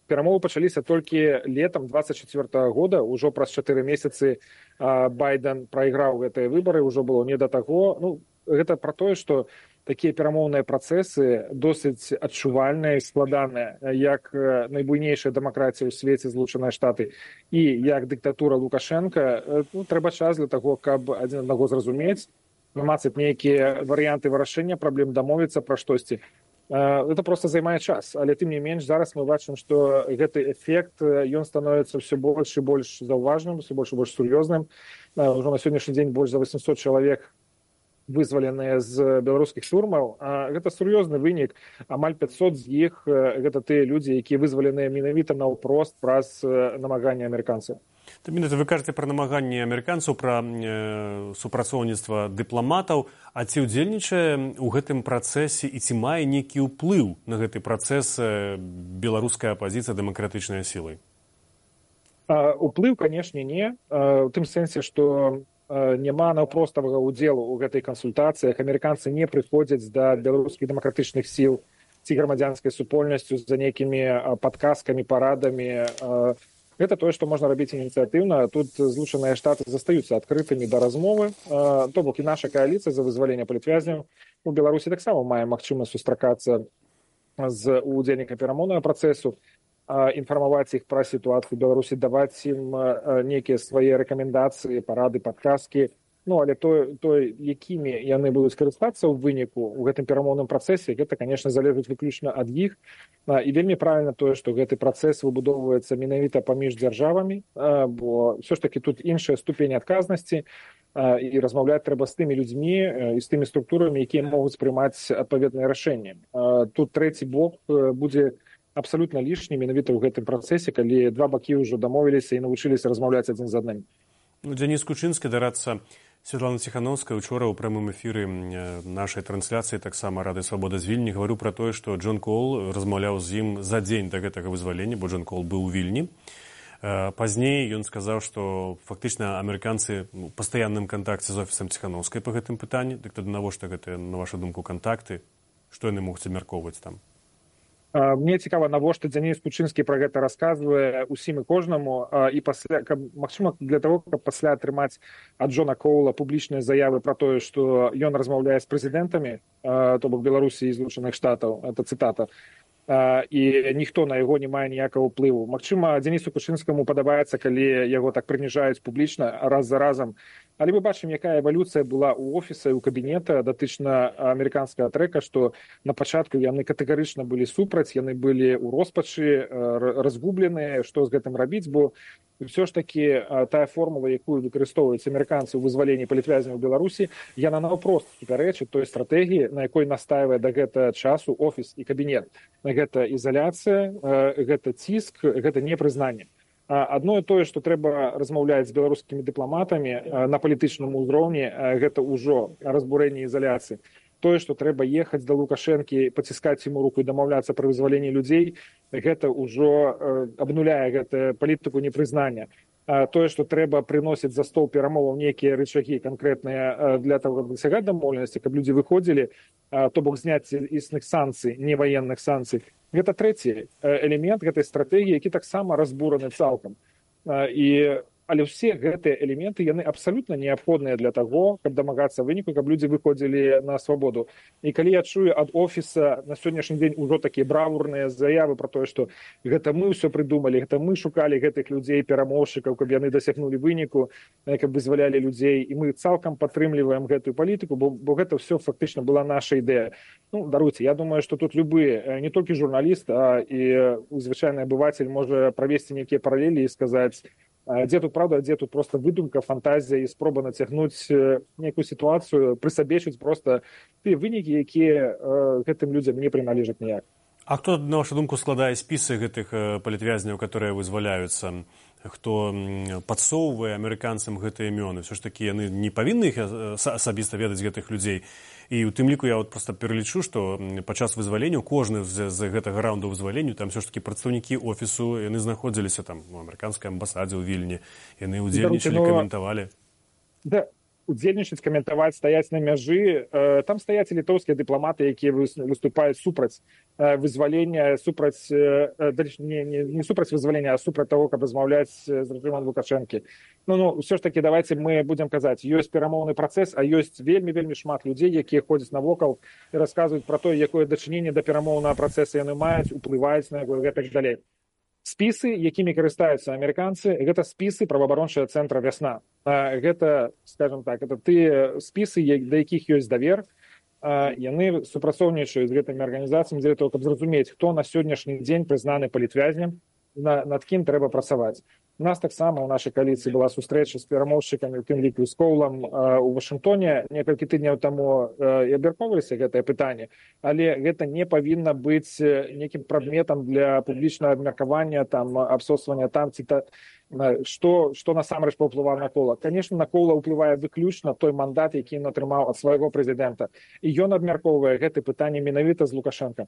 перамовы пачаліся толькі летом двадцать четверт года. Ўжо праз чатыры месяцы байден прайграў гэтыя выбары ўжо было не да таго. Ну гэта пра тое што такія перамоўныя працэсы досыць адчувальныя складаныя як найбуйнейшая дэмакратія ў свеце злучаныя штаты і як дыктатура лукашенко ну, трэба час для таго каб адзін аднаго зразумець вымацаць нейкія варыянты вырашэння праблем дамовіцца пра штосьці это просто займае час але тым не менш зараз мы бачым што гэты эфект ён становіцца ўсё больш і больш заўважным все больш і больш сур'ёзным ўжо на сённяшні дзень больш за 800 чалавек вызваленыя з беларускіх турмаў гэта сур'ёзны вынік амаль 500 з іх гэта тыя людзі якія вызваленыя менавіта наўпрост праз намаганне амерыканцаў Мінута, вы кажаце пра намаганні амерыканцаў пра э, супрацоўніцтва дыпламатаў. А ці ўдзельнічае ў гэтым працэсе і ці мае нейкі ўплыў на гэты працэс беларуская апазіцыя дэмакратычнай сілай? Уплыў канешне не. У тым сэнсе што няма наўпроставага ўдзелу ў гэтай кансультацыях амерыканцы не прыходзяць да беларускіх дэмакратычных сіл ці грамадзянскай супольнасцю за нейкімі падказкамі парадамі гэта тое што можна рабіць ініцыятыўна тут злучаныя штаты застаюцца адкрытымі да размовы. То бок і наша кааліцыя за вызвалення палітвязняў у беларусі таксама мае магчымасць сустракацца з удзельніка перамоўнага працэсу інфармаваць іх пра сітуацыю беларусі даваць ім нейкія свае рэкамендацыі парады падказкі ну але то то якімі яны будуць карыстацца ў выніку ў гэтым перамоўным працэсе гэта конечно залежыць выключна ад іх. І вельмі правильно тое што гэты працэс выбудоўваецца менавіта паміж дзяржавамі бо ўсё ж таки тут іншая ступень адказнасці і размаўляць трэба з тымі людзьмі і з тымі структурамі якія могуць прымаць адпаведныя рашэнні. Тут трэці бок будзе абсалютна лішні менавіта ў гэтым працэсе калі два бакі ўжо дамовіліся і навучыліся размаўляць адзін з адным. Ну, дзяніс кучынскі дарацца Светлана Ціхановская учора ў прамым эфіры нашай трансляцыі таксама рады свабода з вільні гавару пра тое, што Джон Кол размаўляў з ім за дзень да гэтага вызвалення, бо Джон Кол быў у вільні. Пазней ён сказаў, што фактычна амерыканцы у пастаянным кантакце з офісам ціхановскай па гэтым пытанні, дык тады навошта гэтыя на вашу думку кантакты, што яны могуць абмяркоўваць там. Мне цікава навошта дзяней кучынскі пра гэта расказвае усім і кожнаму. І пасля каб магчыма для того каб пасля атрымаць ад джона коула публічныя заявы пра тое што ён размаўляе з прэзідэнтамі то бок беларусі і злучаных штатаў. Это цытата і ніхто на яго не мае ніякага ўплыву. Мачыма дзянісу кучынскаму падабаецца калі яго так прыніжаюць публічна раз за разам. Але мы бачым якая эвалюцыя была ў офіса і ў кабінета датычна амерыканскага трека што на пачатку яны катэгарычна былі супраць яны былі ў роспачы разгубленыя што з гэтым рабіць бо ўсё ж такі тая формула якую выкарыстоўваюць амерыканцы ў вызваленні палітвязняў беларусі яна наўпрост супярэчыць той стратэгіі на якой настаивае да гэтага часу офіс і кабінет. Гэта ізаляцыя гэта ціск гэта непрызнанне адно тое што трэба размаўляць з беларускімі дыпламатамі на палітычным узроўні гэта ўжо разбурэнне ізаляцыі тое што трэба ехаць да лукашэнкі паціскаць ему руку і дамаўляцца пра вызваленне людзей гэта ўжо абнуляе гэта палітыку непрызнання. Тое што трэба прыносіць за стол перамоваў нейкія рычагі канкрэтныя для того каб дасягаць дамоўленасці каб людзі выходзілі то бок зняць існых санкцый неваенных санкцый. Гэта трэці элемент гэтай стратэгіі які таксама разбураны цалкам. І але ўсе гэтыя элементы яны абсалютна неабходныя для таго каб дамагацца выніку каб людзі выходзілі на свабоду. І калі я чую ад офіса на сённяшні дзень ужо такія бравурныя заявы про тое што гэта мы ўсё прыдумалі гэта мы шукалі гэтых людзей перамоўшчыкаў каб яны дасягнулі выніку каб вызвалялі людзей і мы цалкам падтрымліваем гэтую палітыку бо, бо гэта ўсё фактычна была наша ідэя. Ну даруйце я думаю што тут любы не толькі журналіст а і звычайны абыватель можа правесці нейкія паралелі і сказаць дзе тут правда дзе тут просто выдумка фантазія і спроба нацягнуць нейкую сітуацыю прысабечыць просто тыя вынікі якія гэтым людзям не прыналежаць ніяк а хто на вашу думку складае спісы гэтых палітвязняў которые вызваляюцца хто падсоўвае амерыканцам гэтыя імёны все ж такі яны не павінны іх асабіста ведаць гэтых людзей і ў тым ліку я вот просто пералічу што падчас вызвалення кожны з, з гэтага раунду вызваленню там все ж такі прадстаўнікі офісу яны знаходзіліся там у амерыканскай амбасадзе ў вільні яны ўдзельнічалі ну, каментавалі. Да удзельнічаць каментаваць стаяць на мяжы. Э, там стаяць літоўскія дыпламаты якія выступаюць супраць э, вызвалення супраць э, не, не, не супраць вызвалення а супраць того каб размаўляць з рэжымам лукашэнкі. Ну ну ўсё ж таки давайте мы будзем казаць ёсць перамоўны працэс а ёсць вельмі вельмі шмат людзей якія ходзяць навокал і расказваюць пра тое якое дачыненне да перамоўнага працэса яны маюць уплываюць на яго гэтак далей спісы якімі карыстаюцца амерыканцы гэта спісы праваабарончая цэнтра вясна гэта скажем так это тыя спісы да якіх ёсць давер яны супрацоўнічаюць з гэтымі арганізацыямі для того каб зразумець хто на сённяшні дзень прызнаны палітвязнем на, над кім трэба працаваць у нас таксама у нашай кааліцыі была сустрэча з перамоўшчыкамі у тым ліку з коулам у вашынгтоне некалькі тыдняў таму і абмяркоўваліся гэтае пытанне але гэта не павінна быць некім прадметам для публічнага абмеркавання там абсосвання там ці та што што насамрэч паўплываў на кола. Конечно на кола ўплывае выключна той мандат які ён атрымаў ад свайго прэзідэнта і ён абмяркоўвае гэты пытанне менавіта з лукашенко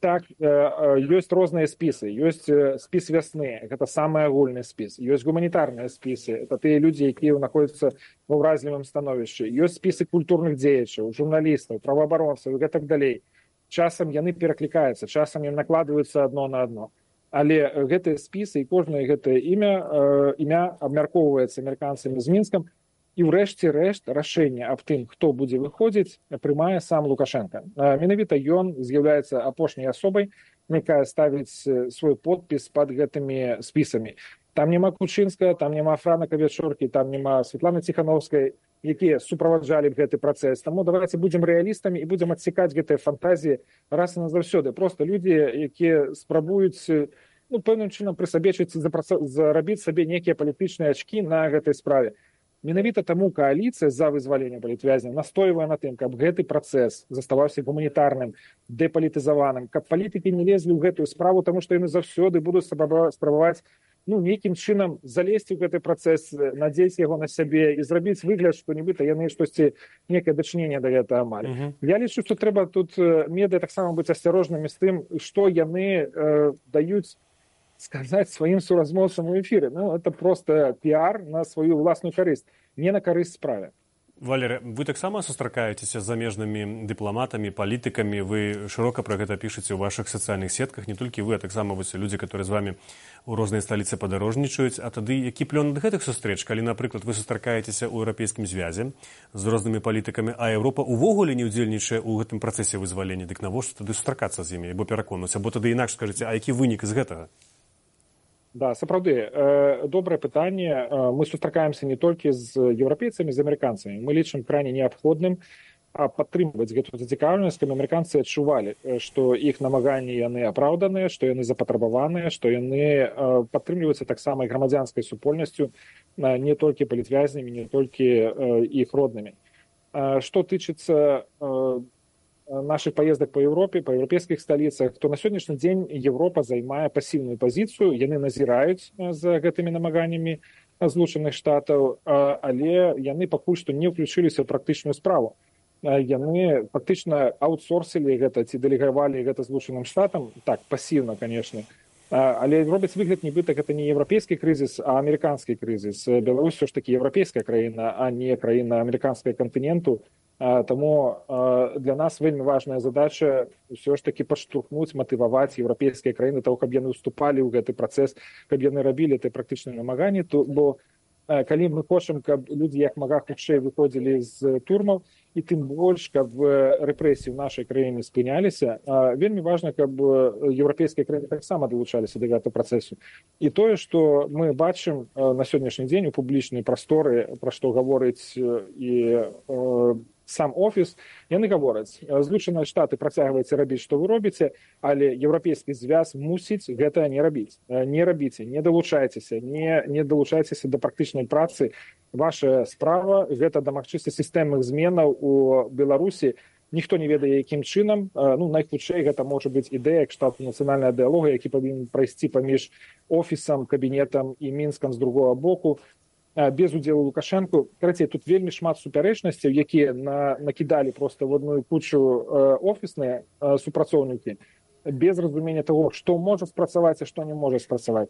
так ёсць розныя спісы ёсць спіс вясны гэта самы агульны спіс ёсць гуманітарныя спісы это тыя людзі якія знаходзяцца ва ўразлівым становішчы ёсць спісы культурных дзеячаў журналістаў праваабаронцаў і гэтак далей часам яны пераклікаюцца часам ім накладваюцца адно на адно але гэтыя спісы і кожнае гэтае імя імя абмяркоўваецца амерыканцамі з мінскам. І ўрэшце рэшт рашэнне аб тым хто будзе выходзіць прымае сам лукашенко. Менавіта ён з'яўляецца апошняй асобай якая ставіць свой подпіс под гэтымі спісамі. Там няма кучынская там няма франака вячоркі там няма светланы ціхановскай якія суправаджалі б гэты працэс. Таму давайте будзем рэалістамі і будзем адсекаць гэтыя фантазіі раз і назаўсёды. Просто людзі якія спрабуюць ну пэўным чынам прысабечыць зарабіць сабе нейкія палітычныя ачкі на гэтай справе. Менавіта таму кааліцыя за вызваленне палітвязня настойвае на тым каб гэты працэс заставаўся гуманітарным дэпалітызаваным каб палітыкі не лезлі ў гэтую справу таму што яны заўсёды будуць спрабаваць ну нейкім чынам залезці ў гэты працэс надзець яго на сябе і зрабіць выгляд што нібыта яны штосьці некае дачыненне да гэта амаль uh -huh. я лічу што трэба тут медыя таксама быць асцярожнымі з тым што яны э, даюць сказаць сваім суразмоўцам у эфіры ну это просто піар на сваю ўласную карысць не на карысць справе Валеры, вы таксама сустракаецеся з замежнымі дыпламатамі палітыкамі? Вы шырока пра гэта пішаце ў вашых сацыяльных сетках. Не толькі вы а таксама вось людзі которые з вами у розныя сталіцы падарожнічаюць. А тады які плён ад гэтых сустрэч? Калі напрыклад вы сустракаецеся ў еўрапейскім звязе з рознымі палітыкамі а Еўропа увогуле не ўдзельнічае ў гэтым працэсе вызвалення дык навошта тады сустракацца з імі або пераконуць або тады інакш скажаце а які вынік з гэтага да сапраўды э, добрае пытанне э, мы сустракаемся не толькі з еўрапейцамі з амерыканцамі мы лічым крайне неабходным падтрымваць гэту зацікаўленасць каб амерыканцы адчувалі што іх намаганні яны апраўданыя што яны запатрабаваныя што яны падтрымліваюцца таксама грамадзянскай супольнасцю не толькі палітвязнямі не толькі іх роднымі што тычыцца наших поездак по Европе, по еўрапейскіх сталіцах, то на сённяшні дзень Европа займае пасіўную пазіцыю, яны назіраюць за гэтымі намаганнямі злучаных штатаў, але яны пакуль што не ўключыліся ў практычную справу. Яны фактычна аутсорсілі гэта ці дэлегавалі гэта злучаным штатам так пасіўна, канешне. Але робяць выгляд нібыта гэта не еўрапейскі крызіс, а амерыканскі крызіс. Беларусь все ж таки еўрапейская краіна, а не краіна амерыканская кантыненту Таму для нас вельмі важная задача ўсё ж таки падштурхнуць матываваць еўрапейскія краіны того каб яны уступалі ў гэты працэс каб яны рабілі ты практычныя намаганні. То бо калі мы хочам каб людзі як мага хутчэй выходзілі з турмаў і тым больш каб рэпрэсіі ў нашай краіне спыняліся вельмі важна каб еўрапейскія краіны таксама далучаліся да гэтага працэсу. І тое што мы бачым на сённяшні дзень у публічнай прасторы пра што гаворыць і сам офіс яны гавораць злучаныя штаты працягваеце рабіць што вы робіце але еўрапейскі звяз мусіць гэта не рабіць не рабіце не далучайцеся не не далучайцеся да практычнай працы. Ваша справа гэта дамагчыся сістэмных зменаў у беларусі ніхто не ведае якім чынам. Ну найхутчэй гэта можа быць ідэя штат нацыянальная дыалога які павінен прайсці паміж офісам кабінетам і мінскам з другого боку без удзелу лукашэнку карацей тут вельмі шмат супярэчнасцяў якія на накідалі просто в одну кучу офісныя супрацоўнікі без разумення того што можа спрацаваць і што не можа спрацаваць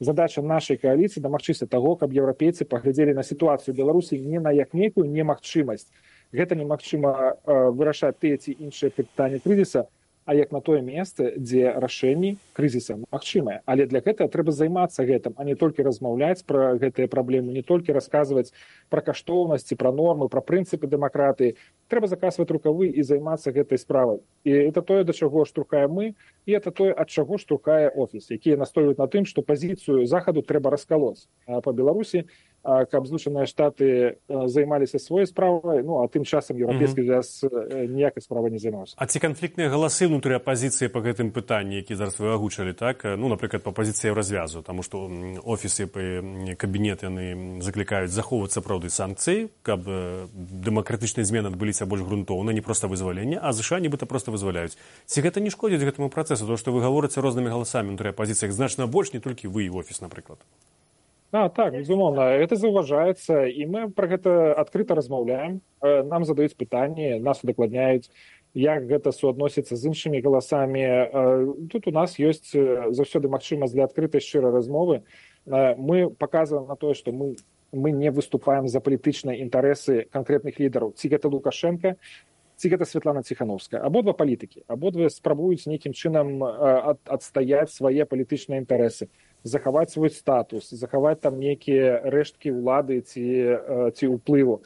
задача нашай кааліцыі дамагчыся таго каб еўрапейцы паглядзелі на сітуацыю беларусі не на як нейкую немагчымасць гэта немагчыма вырашаць тыя ці іншыя пытанні крызіса а як на тое месца дзе рашэнні крызіса магчымае. Але для гэтага трэба займацца гэтым а не толькі размаўляць пра гэтыя праблемы не толькі расказваць пра каштоўнасці пра нормы пра прынцыпы дэмакратыі. Трэба заказваць рукавы і займацца гэтай справай. І это тое да чаго штурхае мы і это тое ад чаго штурхае офіс якія настойваюць на тым што пазіцыю захаду трэба раскалоць. Па беларусі каб злучаныя штаты займаліся сваёй справай ну а тым часам еўрапейскі звяз ніякай справа не займаўся а ці канфліктныя галасы ўнутры апазіцыі па гэтым пытанні які зараз вы агучылі так? Ну напрыклад па пазіцыі развязу таму што офісы кабінет яны заклікаюць захоўваць сапраўды санкцыі каб дэмакратычныя змены адбыліся больш грунтоўна не проста вызвалення а ЗША нібыта просто вызваляюць. Ці гэта не шкодзіць гэтаму працэсу то што вы гаворыце рознымі галасамі ўнутры апазіцыях значна больш не толькі вы і офіс напрыклад А, так безумоўна это заўважаецца і мы пра гэта адкрыта размаўляем. Нам задаюць пытанні нас удакладняюць як гэта суадносіцца з іншымі галасамі. Тут у нас ёсць заўсёды магчымасць для адкрытай шчырай размовы. Мы паказваем на тое што мы мы не выступаем за палітычныя інтарэсы канкрэтных лідараў. Ці гэта лукашенко ці гэта Святлана ціхановская. Абодва палітыкі абодва спрабуюць нейкім чынам адстаяць свае палітычныя інтарэсы захаваць свой статус захаваць там нейкія рэшткі ўлады ці ці ўплыву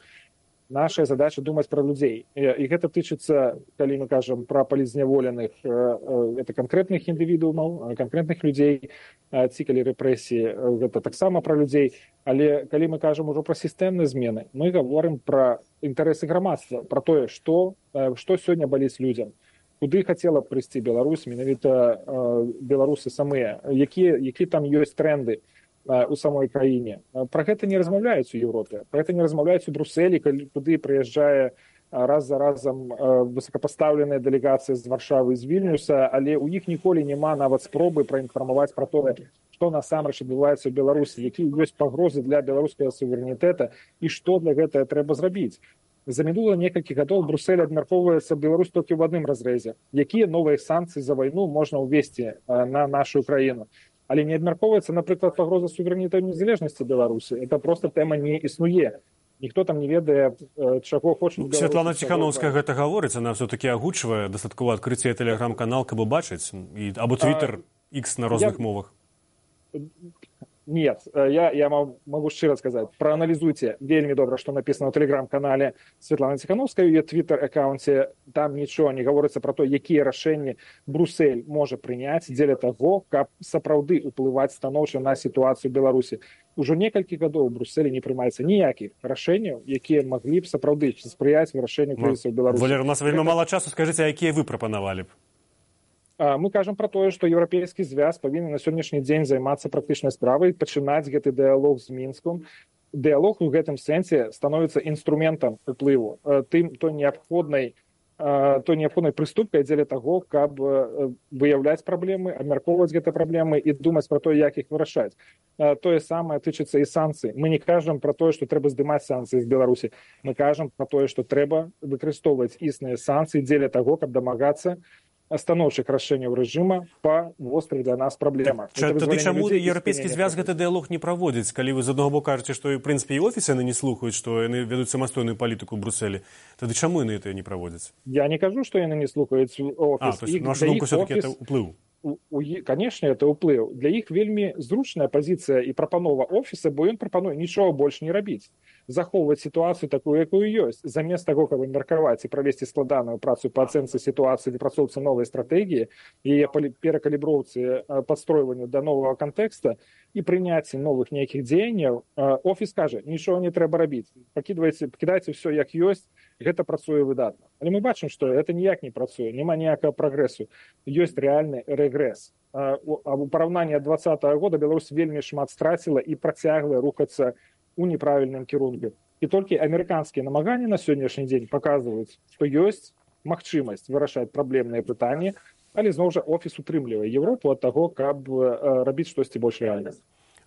наша задача думаць пра людзей і гэта тычыцца калі мы кажам пра палізняволеных это канкрэтных індывідуумаў канкрэтных людзей ці калі рэпрэсіі гэта таксама пра людзей але калі мы кажам ужо пра сістэмныя змены мы гаворым пра інтарэсы грамадства пра тое што што сёння баліць людзям куды хацела б прыйсці Беларусь менавіта беларусы самыя? Якія які там ёсць тренды у самой краіне? Про гэта не размаўляюць у Еўропе. Про это не размаўляюць у бруселі калі туды прыязджае раз за разам высокапастаўленая дэлегацыя з варшавы з вільнюса але у іх ніколі няма нават спробы праінфармаваць пра тое што насамрэч адбываецца ў беларусі які ёсць пагрозы для беларускага суверэнітэта і што для гэтага трэба зрабіць за мінула некалькі гадоў брусель абмяркоўваецца беларусь толькі ў адным разрэзе. Якія новыя санкцыі за вайну можна ўвесці на нашу краіну? Але не абмяркоўваецца напрыклад пагроза суверэніта незалежнасці беларусі. Это просто тэма не існуе. Ніхто там не ведае чаго хоча святлана ціхановская гэта гаворыць она все таки агучвае дастаткова адкрыцця тэлеграм-канал каб убачыць і або твиттер x на розных я... мовах нет я я могу шчыра сказаць прааналізуйце вельмі добра што написано ў тэлеграм-канале Светлана ціхановская яе твиттер аккаунце там нічого не гаворыцца про то якія рашэнні брусель можа прыняць дзеля таго каб сапраўды уплываць станоўча на сітуацыю беларусі ужо некалькі гадоў бруселі не прымаецца ніякіх рашэнняў якія маглі б сапраўды спрыяць вырашэнню крызісу беларусі у нас вельмі мала часу. Скажыце якія вы прапанавалі б мы кажам пра тое што еўрапейскі звяз павінен на сённяшні дзень займацца практычнай справай пачынаць гэты дыялог з мінском дыялог у гэтым сэнсе становіцца інструментам уплыву. Тым то неабходнай то неабходнай прыступкай дзеля таго каб выяўляць праблемы абмяркоўваць гэты праблемы і думаць пра то як іх вырашаць тое самае тычыцца і санкцыі мы не кажам пра тое што трэба здымаць санкцыі з беларусі мы кажам пра тое што трэба выкарыстоўваць існыя санкцыі дзеля таго каб дамагацца станоўчых рашэнняў рэжыма па вострых для нас праблемах тады чаму еўрапейскі звяз гэты дыялог не праводзіць калі вы з аднаго боку кажаце што і прынцыпе і офісы яны не слухаюць што яны вядуць самастойную палітыку брусселі тады чаму яны это не праводзяць я не кажу што яны не слухаюць уплыў конечно это ўплыў для іх вельмі зручная пазіцыя і прапанова офіса бо ён прапануе нічога больш не рабіць захоўваць сітуацыю такую якую ёсць. Замест таго каб меркаваць і правесці складаную працу па ацэнцы сітуацыі выпрацоўцы новай стратэгіі яе перакаліброўцы падстройванню да новага кантэкста і прыняцці новых нейкіх дзеянняў офіс кажа нічога не трэба рабіць. Пакідвайце пакідайце ўсё як ёсць гэта працуе выдатна. Але мы бачым што это ніяк не працуе няма ніякага прагрэсу. Ёсць рэальны рэгрэс. У параўнанні ад двадцатого года беларусь вельмі шмат страціла і працягвае рухацца у неправільным кірунку і толькі амерыканскія намаганні на сённяшні дзень паказваюць што ёсць магчымасць вырашаць праблемныя пытанні але зноў жа офіс утрымлівае еўропу ад таго каб рабіць штосьці больш рэальна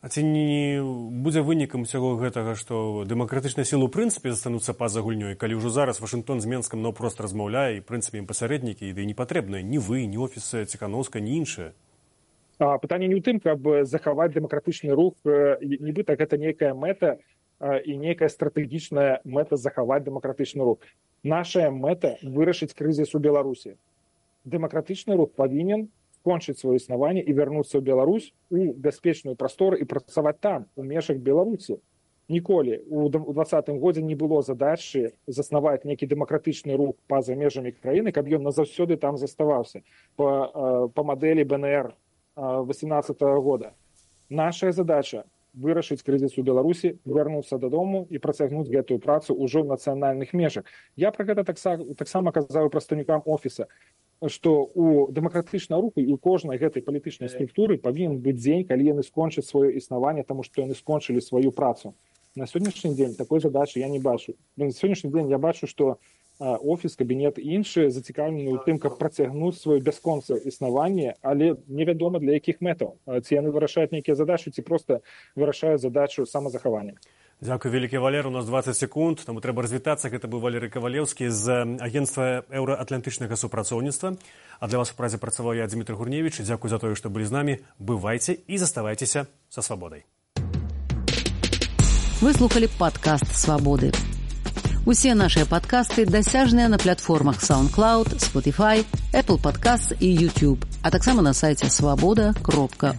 А ці не будзе вынікам усяго гэтага што дэмакратычныя сілы ў прынцыпе застануцца па-за гульнёй? Калі ўжо зараз вашынгтон з менскам наўпрост размаўляе і прынцыпе ім пасярэднікі ды не патрэбныя ні вы ні офісы ціхановска ні іншыя пытанне не ў тым каб захаваць дэмакратычны рух нібыта гэта нейкая мэта і нейкая стратэгічная мэта захаваць дэмакратычны рух. Нашая мэта вырашыць крызіс у беларусі. Дэмакратычны рух павінен кончыць сваё існаванне і вярнуцца ў Беларусь у бяспечную прастору і працаваць там у межах беларусі. Ніколі у двадцатым годзе не было задачы заснаваць нейкі дэмакратычны рух па-за межамі краіны каб ён назаўсёды там заставаўся по, па мадэлі бнр восемнадцатого года. Нашая задача вырашыць крызіс у беларусі вярнуцца дадому і працягнуць гэтую працу ўжо ў нацыянальных межах. Я про гэта таксама казаю прадстаўнікам офіса што у дэмакратычна руху і у кожнай гэтай палітычнай структуры павінен быць дзень калі яны скончаць сваё існаванне таму што яны скончылі сваю працу на сённяшні дзень такой задачы я не бачу. На сённяшні дзень я бачу што офіс кабінет іншыя зацікаўлены ў тым каб працягнуць сваё бясконца існаванне але невядома для якіх мэтаў. Ці яны вырашаюць нейкія задачы ці просто вырашаюць задачу самазахавання. Дзякуй вялікі валер. У нас 20 секунд таму трэба развітацца. Гэта быў валерый кавалеўскі з агенства еўраатлантычнага супрацоўніцтва. А для вас у празе працаваў я Дмітрий гурневич дзякуй за тое што былі з намі. Бывайце і заставайцеся са свабодай выслухали падкаст свабоды Усе нашыя падкасты дасяжныя на платформах SoundCloud, Spotify, Apple Podcast і YouTube, а таксама на сайце свабода кропка.